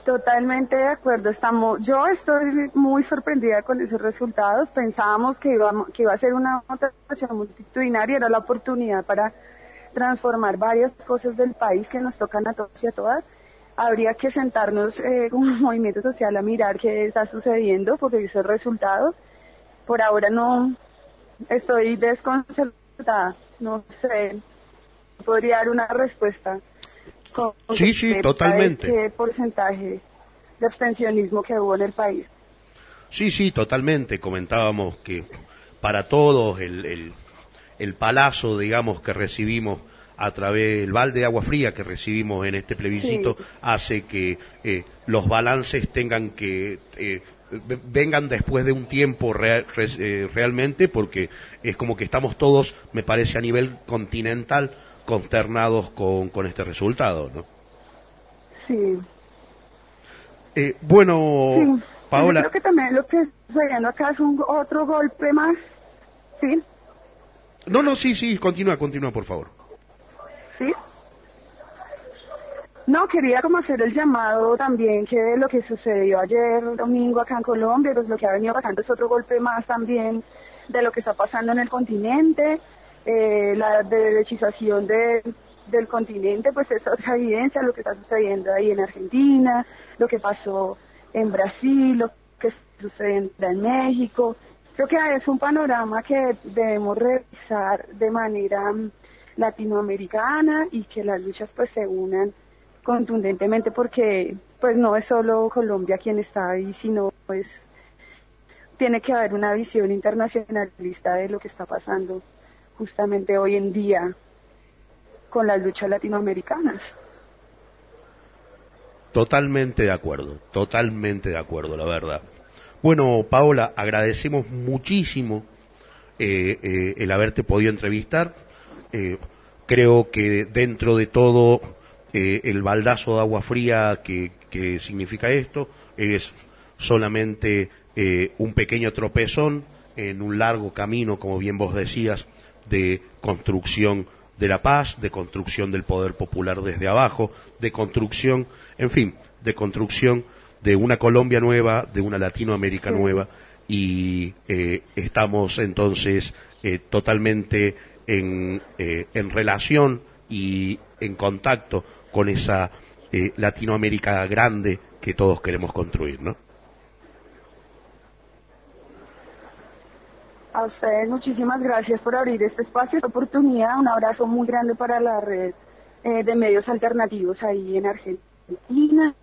Totalmente de acuerdo. Estamos, yo estoy muy sorprendida con esos resultados. Pensábamos que iba, que iba a ser una votación multitudinaria, era la oportunidad para transformar varias cosas del país que nos tocan a todos y a todas. Habría que sentarnos eh, como movimiento social a mirar qué está sucediendo porque esos resultados. Por ahora no estoy desconcertada, no sé, podría dar una respuesta. Sí, sí, totalmente. ¿Qué porcentaje de abstencionismo que hubo en el país? Sí, sí, totalmente. Comentábamos que para todos el, el, el palazo, digamos, que recibimos a través del balde de agua fría que recibimos en este plebiscito Sí. hace que eh, los balances tengan que eh, ve- vengan después de un tiempo rea- res- eh, realmente porque es como que estamos todos, me parece a nivel continental, consternados con, con este resultado, ¿no? Sí. Eh, bueno, Sí, Paola, Yo creo que también lo que está viendo acá es un otro golpe más. Sí, no, no, sí, sí, continúa, continúa, por favor. sí. No, quería como hacer el llamado también que lo que sucedió ayer domingo acá en Colombia, pues lo que ha venido pasando es otro golpe más también de lo que está pasando en el continente, eh, la derechización de, del continente, pues es otra evidencia, lo que está sucediendo ahí en Argentina, lo que pasó en Brasil, lo que sucediendo en México. Creo que es un panorama que debemos revisar de manera mm, latinoamericana y que las luchas pues se unan contundentemente porque pues no es solo Colombia quien está ahí, sino pues tiene que haber una visión internacionalista de lo que está pasando justamente hoy en día con las luchas latinoamericanas. Totalmente de acuerdo, totalmente de acuerdo, la verdad. Bueno, Paola, agradecemos muchísimo eh, eh, el haberte podido entrevistar. Eh, creo que dentro de todo el baldazo de agua fría que, significa esto es solamente un pequeño tropezón en un largo camino, como bien vos decías, de construcción de la paz, de construcción del poder popular desde abajo, de construcción, en fin, de construcción de una Colombia nueva, de una Latinoamérica nueva, y eh, estamos entonces eh, totalmente en, eh, en relación y en contacto con esa Latinoamérica grande que todos queremos construir, ¿no? A ustedes muchísimas gracias por abrir este espacio, esta oportunidad. Un abrazo muy grande para la red eh, de medios alternativos ahí en Argentina.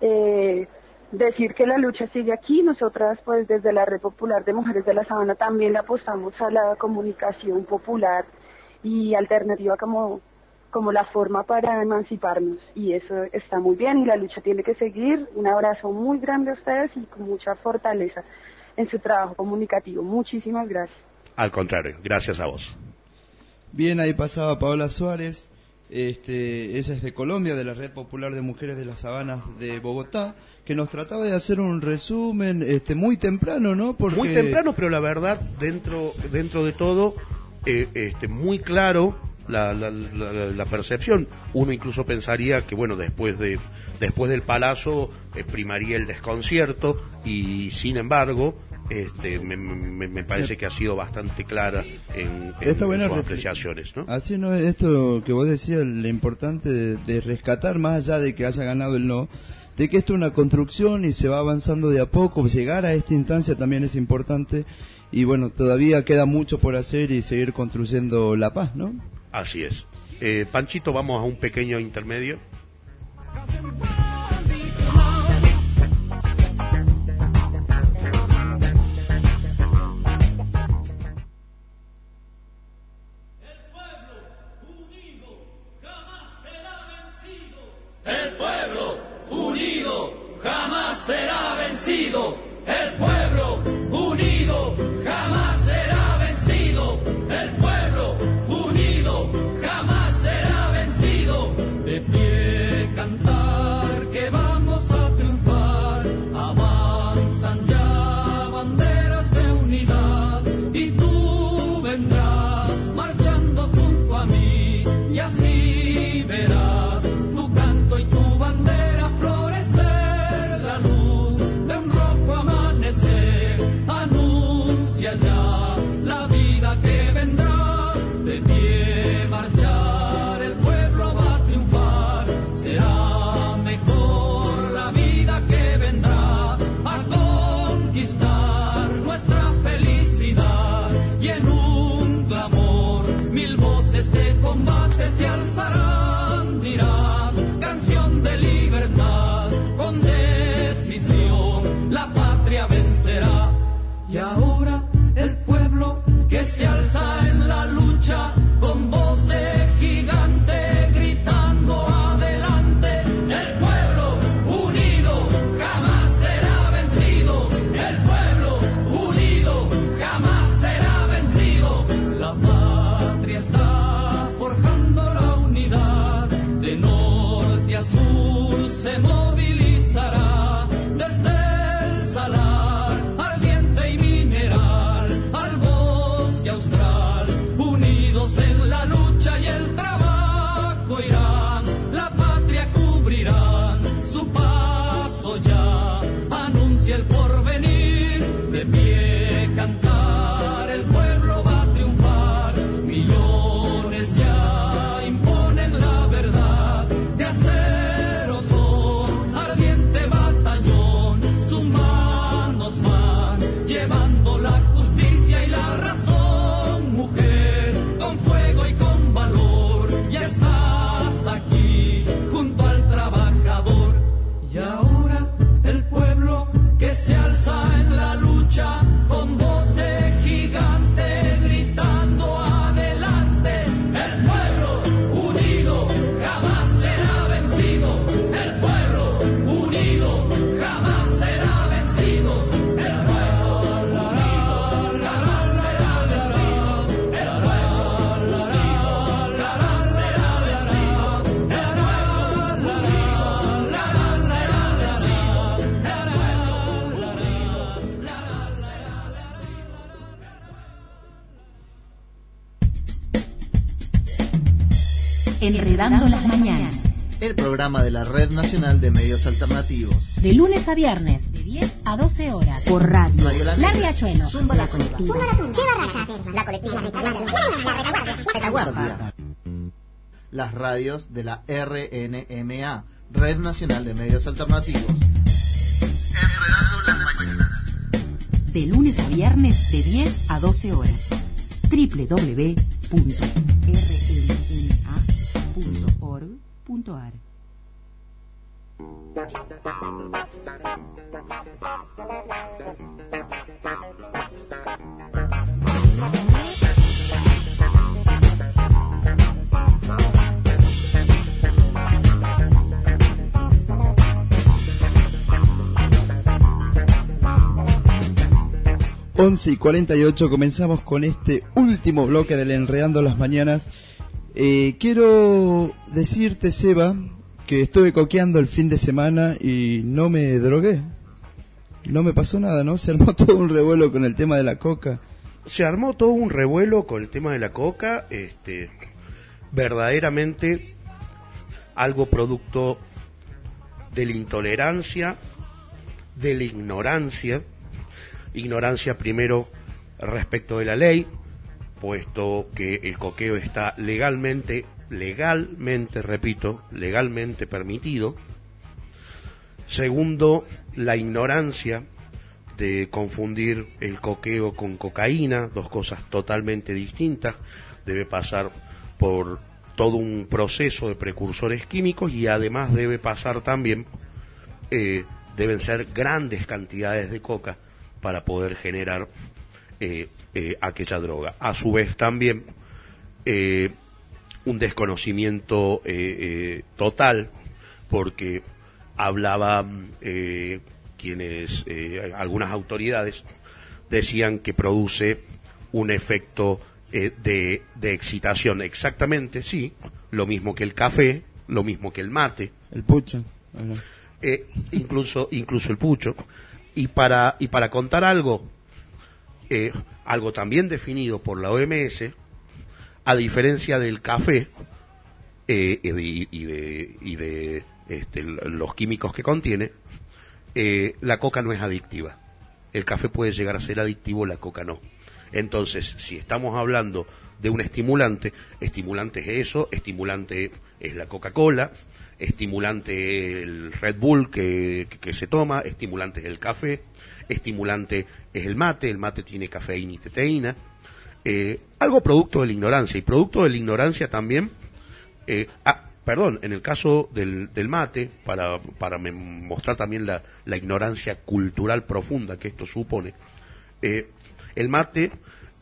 Eh, decir que la lucha sigue aquí. Nosotras, pues desde la Red Popular de Mujeres de la Sabana también apostamos a la comunicación popular y alternativa como, como la forma para emanciparnos. Y eso está muy bien y la lucha tiene que seguir. Un abrazo muy grande a ustedes y con mucha fortaleza en su trabajo comunicativo. Muchísimas gracias. Al contrario, gracias a vos. Bien, ahí pasaba Paola Suárez, este, ella es de Colombia, de la Red Popular de Mujeres de las Sabanas de Bogotá, que nos trataba de hacer un resumen este, muy temprano, ¿no? Porque... Muy temprano, pero la verdad, dentro, dentro de todo, eh, este, muy claro la, la, la, la percepción. Uno incluso pensaría que, bueno, después de después del palazo eh, primaría el desconcierto y, sin embargo, este, me, me, me parece que ha sido bastante clara en, sus apreciaciones, ¿no? Así no es esto que vos decías, lo importante de, de rescatar más allá de que haya ganado el no, de que esto es una construcción y se va avanzando de a poco, llegar a esta instancia también es importante y bueno, todavía queda mucho por hacer y seguir construyendo la paz, ¿no? Así es. Eh, Panchito, vamos a un pequeño intermedio. Programa de la Red Nacional de Medios Alternativos. De lunes a viernes, de 10 a 12 horas. Por radio. Radio La La. Riachuelo. Zumba la colectiva. La colectiva, la retaguardia. Retaguardia. Las radios de la RNMA, Red Nacional de Medios Alternativos. Enredando las mañanas. De lunes a viernes, de 10 a 12 horas. www.rnma.org.ar Once y 48 comenzamos con este último bloque del Enredando las Mañanas. Eh, quiero decirte, Seba, que estuve coqueando el fin de semana y no me drogué. No me pasó nada, ¿no? <laughs> Se armó todo un revuelo con el tema de la coca. Se armó todo un revuelo con el tema de la coca, este, verdaderamente algo producto de la intolerancia, de la ignorancia, ignorancia primero respecto de la ley, puesto que el coqueo está legalmente, legalmente, repito, legalmente permitido. Segundo, la ignorancia de confundir el coqueo con cocaína, dos cosas totalmente distintas. Debe pasar por todo un proceso de precursores químicos y además debe pasar también, eh, deben ser grandes cantidades de coca para poder generar eh, eh, aquella droga. A su vez también un desconocimiento eh, eh, total porque hablaban eh, quienes, eh, algunas autoridades decían que produce un efecto eh, de, de excitación. Exactamente, sí, lo mismo que el café, lo mismo que el mate. El pucho. Incluso incluso el pucho y para y para contar algo eh, algo también definido por la OMS a diferencia del café eh, y de, y de, este, los químicos que contiene eh, la coca no es adictiva. El café puede llegar a ser adictivo la coca no. Entonces si estamos hablando de un estimulante estimulante es eso estimulante es la Coca-Cola estimulante el Red Bull que se toma, estimulante es el café, estimulante es el mate, el mate tiene cafeína y teteína, eh, algo producto de la ignorancia y producto de la ignorancia también, eh, ah, perdón, en el caso del, del mate, para, para mostrar también la, la ignorancia cultural profunda que esto supone, eh, el mate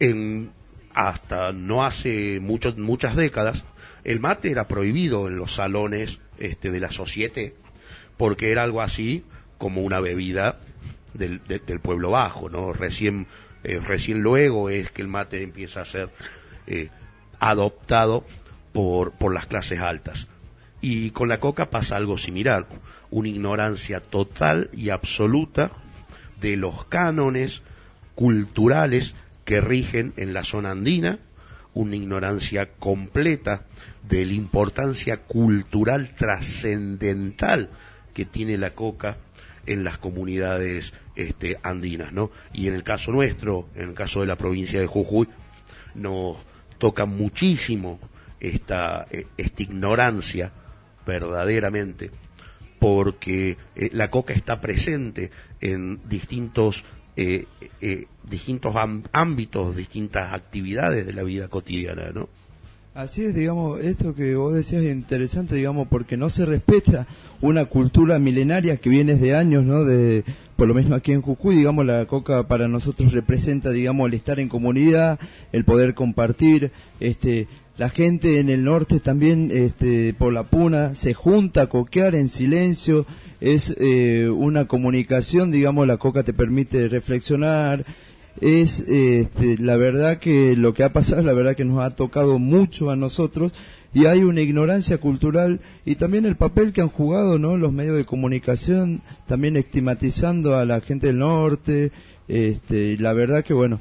en, hasta no hace muchos, muchas décadas, el mate era prohibido en los salones este, de la societe porque era algo así como una bebida del, de- del pueblo bajo, ¿no? Recién, eh, recién luego es que el mate empieza a ser eh, adoptado por, por las clases altas. Y con la coca pasa algo similar, una ignorancia total y absoluta de los cánones culturales que rigen en la zona andina, una ignorancia completa de la importancia cultural trascendental que tiene la coca en las comunidades este, andinas, ¿no? Y en el caso nuestro, en el caso de la provincia de Jujuy, nos toca muchísimo esta, eh, esta ignorancia verdaderamente, porque eh, la coca está presente en distintos, eh, eh, distintos ámbitos, distintas actividades de la vida cotidiana, ¿no? Así es, digamos, esto que vos decías es interesante, digamos, porque no se respeta una cultura milenaria que viene de años, ¿no? De, por lo menos aquí en Jujuy, digamos, la coca para nosotros representa, digamos, el estar en comunidad, el poder compartir, este, la gente en el norte también, este, por la puna, se junta a coquear en silencio, es eh, una comunicación, digamos, la coca te permite reflexionar, es este, la verdad que lo que ha pasado, la verdad que nos ha tocado mucho a nosotros y hay una ignorancia cultural y también el papel que han jugado no los medios de comunicación también estigmatizando a la gente del norte este y la verdad que bueno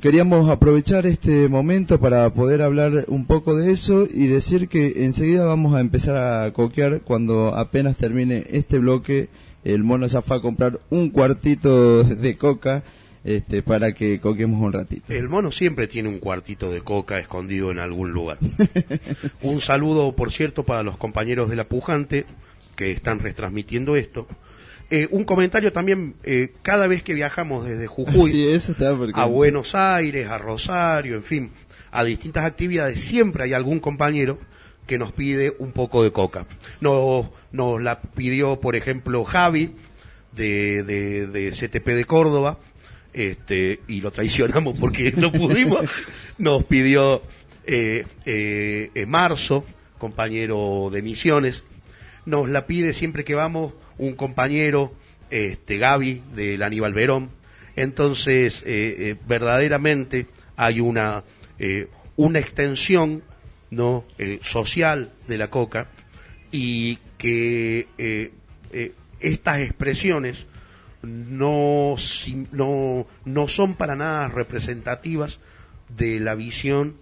queríamos aprovechar este momento para poder hablar un poco de eso y decir que enseguida vamos a empezar a coquear cuando apenas termine este bloque. El mono ya fue a comprar un cuartito de coca este, para que coquemos un ratito. El mono siempre tiene un cuartito de coca escondido en algún lugar. <laughs> un saludo, por cierto, para los compañeros de la Pujante que están retransmitiendo esto. Eh, un comentario también, eh, cada vez que viajamos desde Jujuy Sí, eso está porque- a Buenos Aires, a Rosario, en fin, a distintas actividades, siempre hay algún compañero que nos pide un poco de coca. Nos, nos la pidió, por ejemplo, Javi, de, de, de CTP de Córdoba, este, y lo traicionamos porque <laughs> no pudimos. Nos pidió eh, eh, eh, Marzo, compañero de Misiones. Nos la pide siempre que vamos un compañero, este, Gaby, del Aníbal Verón. Entonces, eh, verdaderamente hay una, una extensión no social de la coca y que estas expresiones no, no, no son para nada representativas de la visión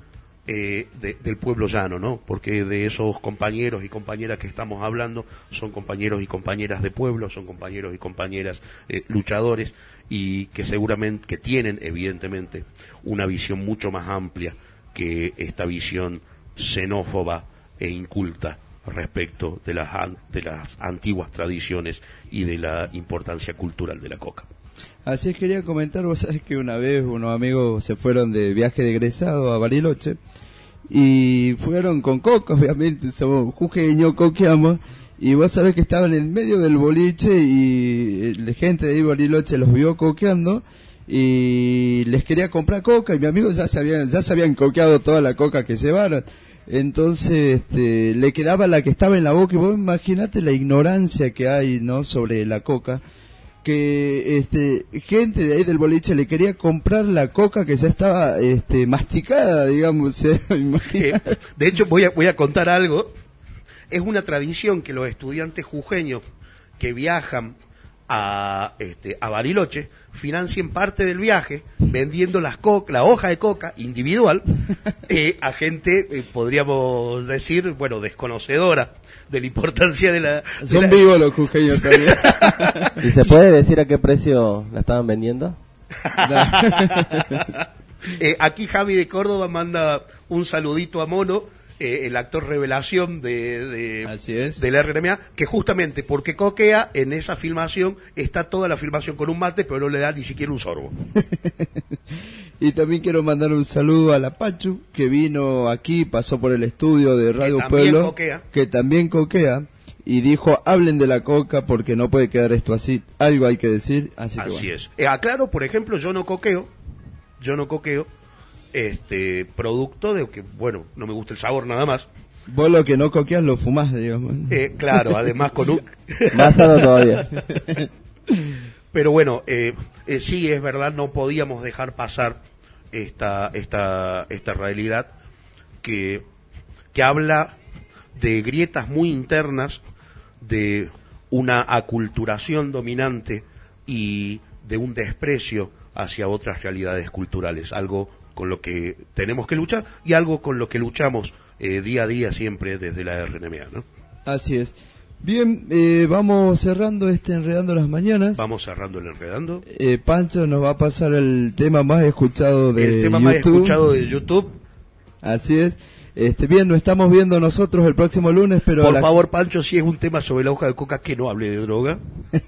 eh, de- del pueblo llano, ¿no? Porque de esos compañeros y compañeras que estamos hablando son compañeros y compañeras de pueblo, son compañeros y compañeras eh, luchadores y que seguramente que tienen evidentemente una visión mucho más amplia que esta visión xenófoba e inculta respecto de las, de las antiguas tradiciones y de la importancia cultural de la coca. Así es, quería comentar, vos sabés que una vez unos amigos se fueron de viaje de egresado a Bariloche y fueron con coca, <laughs> obviamente, somos jujeños, coqueamos, y vos sabés que estaban en medio del boliche y la gente de Bariloche los vio coqueando y les quería comprar coca y mi amigo ya se habían, ya se habían coqueado toda la coca que llevaron. Entonces, este, le quedaba la que estaba en la boca y vos imaginate la ignorancia que hay, ¿no? Sobre la coca que este gente de ahí del boliche le quería comprar la coca que ya estaba este masticada digamos. <laughs> Eh, de hecho, voy a, voy a contar algo. Es una tradición que los estudiantes jujeños que viajan a, este, a Bariloche financien parte del viaje vendiendo las co- la hoja de coca individual <laughs> eh, a gente, eh, podríamos decir, bueno, desconocedora de la importancia de la... de son la- vivos los jujeños también <laughs> ¿Y se puede decir a qué precio la estaban vendiendo? <laughs> Eh, aquí Javi de Córdoba manda un saludito a Mono, eh, el actor revelación de, de, de la RMA, que justamente porque coquea, en esa filmación está toda la filmación con un mate, pero no le da ni siquiera un sorbo. <laughs> y también quiero mandar un saludo a la Pachu que vino aquí pasó por el estudio de Radio Pueblo coquea. que también coquea y dijo hablen de la coca porque no puede quedar esto así algo hay que decir así, que Así bueno. es. Eh, aclaro, por ejemplo, yo no coqueo, yo no coqueo, este, producto de que, bueno, no me gusta el sabor nada más. vos lo que no coqueas lo fumás digamos Eh, claro, además con un... <laughs> Más sano todavía. <laughs> Pero bueno, eh, eh, sí es verdad, no podíamos dejar pasar esta, esta, esta realidad que, que habla de grietas muy internas, de una aculturación dominante y de un desprecio hacia otras realidades culturales, algo con lo que tenemos que luchar y algo con lo que luchamos eh, día a día siempre desde la RNMA. ¿no? Así es. Bien, eh, vamos cerrando este Enredando las Mañanas. Vamos cerrando el enredando. Eh, Pancho nos va a pasar el tema más escuchado de el tema YouTube. más escuchado de YouTube. Así es. Este, bien, nos estamos viendo nosotros el próximo lunes, pero... Por la- favor, Pancho, si es un tema sobre la hoja de coca, que no hable de droga. <laughs>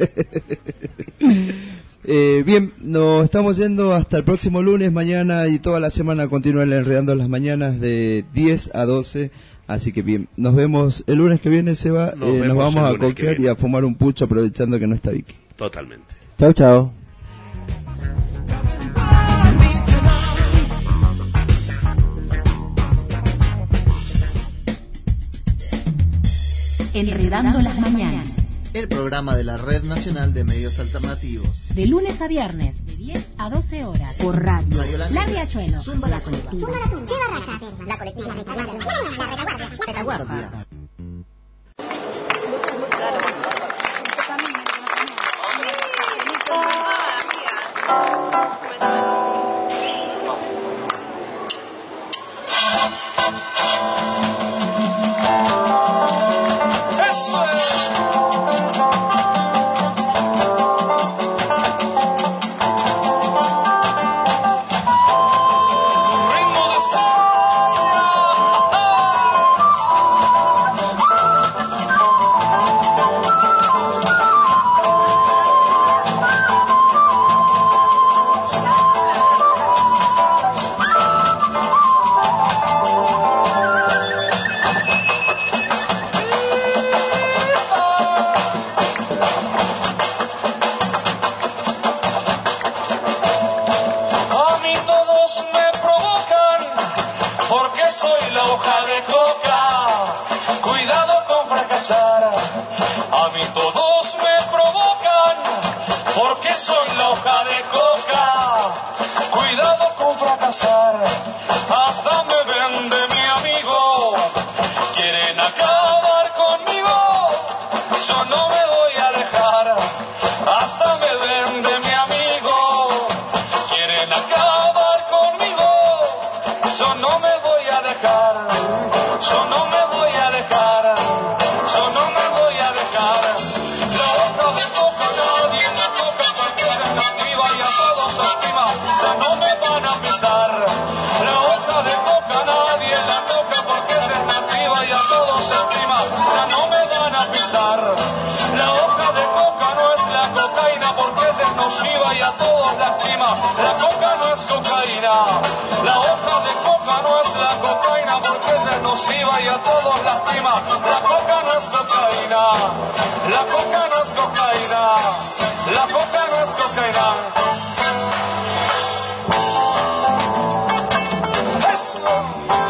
Eh, bien, nos estamos yendo hasta el próximo lunes, mañana y toda la semana continúa el Enredando las Mañanas de 10 a 12. Así que bien, nos vemos el lunes que viene, Seba. Nos Eh, nos vamos a coquear y a fumar un pucho aprovechando que no está Vicky. Totalmente. Chau, chau. Enredando las mañanas el programa de la Red Nacional de Medios Alternativos. De lunes a viernes, de 10 a 12 horas. Por radio. radio la, la Riachuelo. Zumba la colectiva. Zumba la colectiva. La colectiva. La retaguardia. La retaguardia. Eso porque soy la hoja de coca. Cuidado con fracasar, a mí todos me provocan, porque soy la hoja de coca. Cuidado con fracasar, hasta me vende mi amigo. Quieren acabar conmigo, yo no me voy a todos estima, ya no me van a pisar. La hoja de coca no es la cocaína porque es nociva y a todos lastima. La coca no es cocaína. La hoja de coca no es la cocaína porque es nociva y a todos lastima. La coca no es cocaína. La coca no es cocaína. La coca no es cocaína. Eso.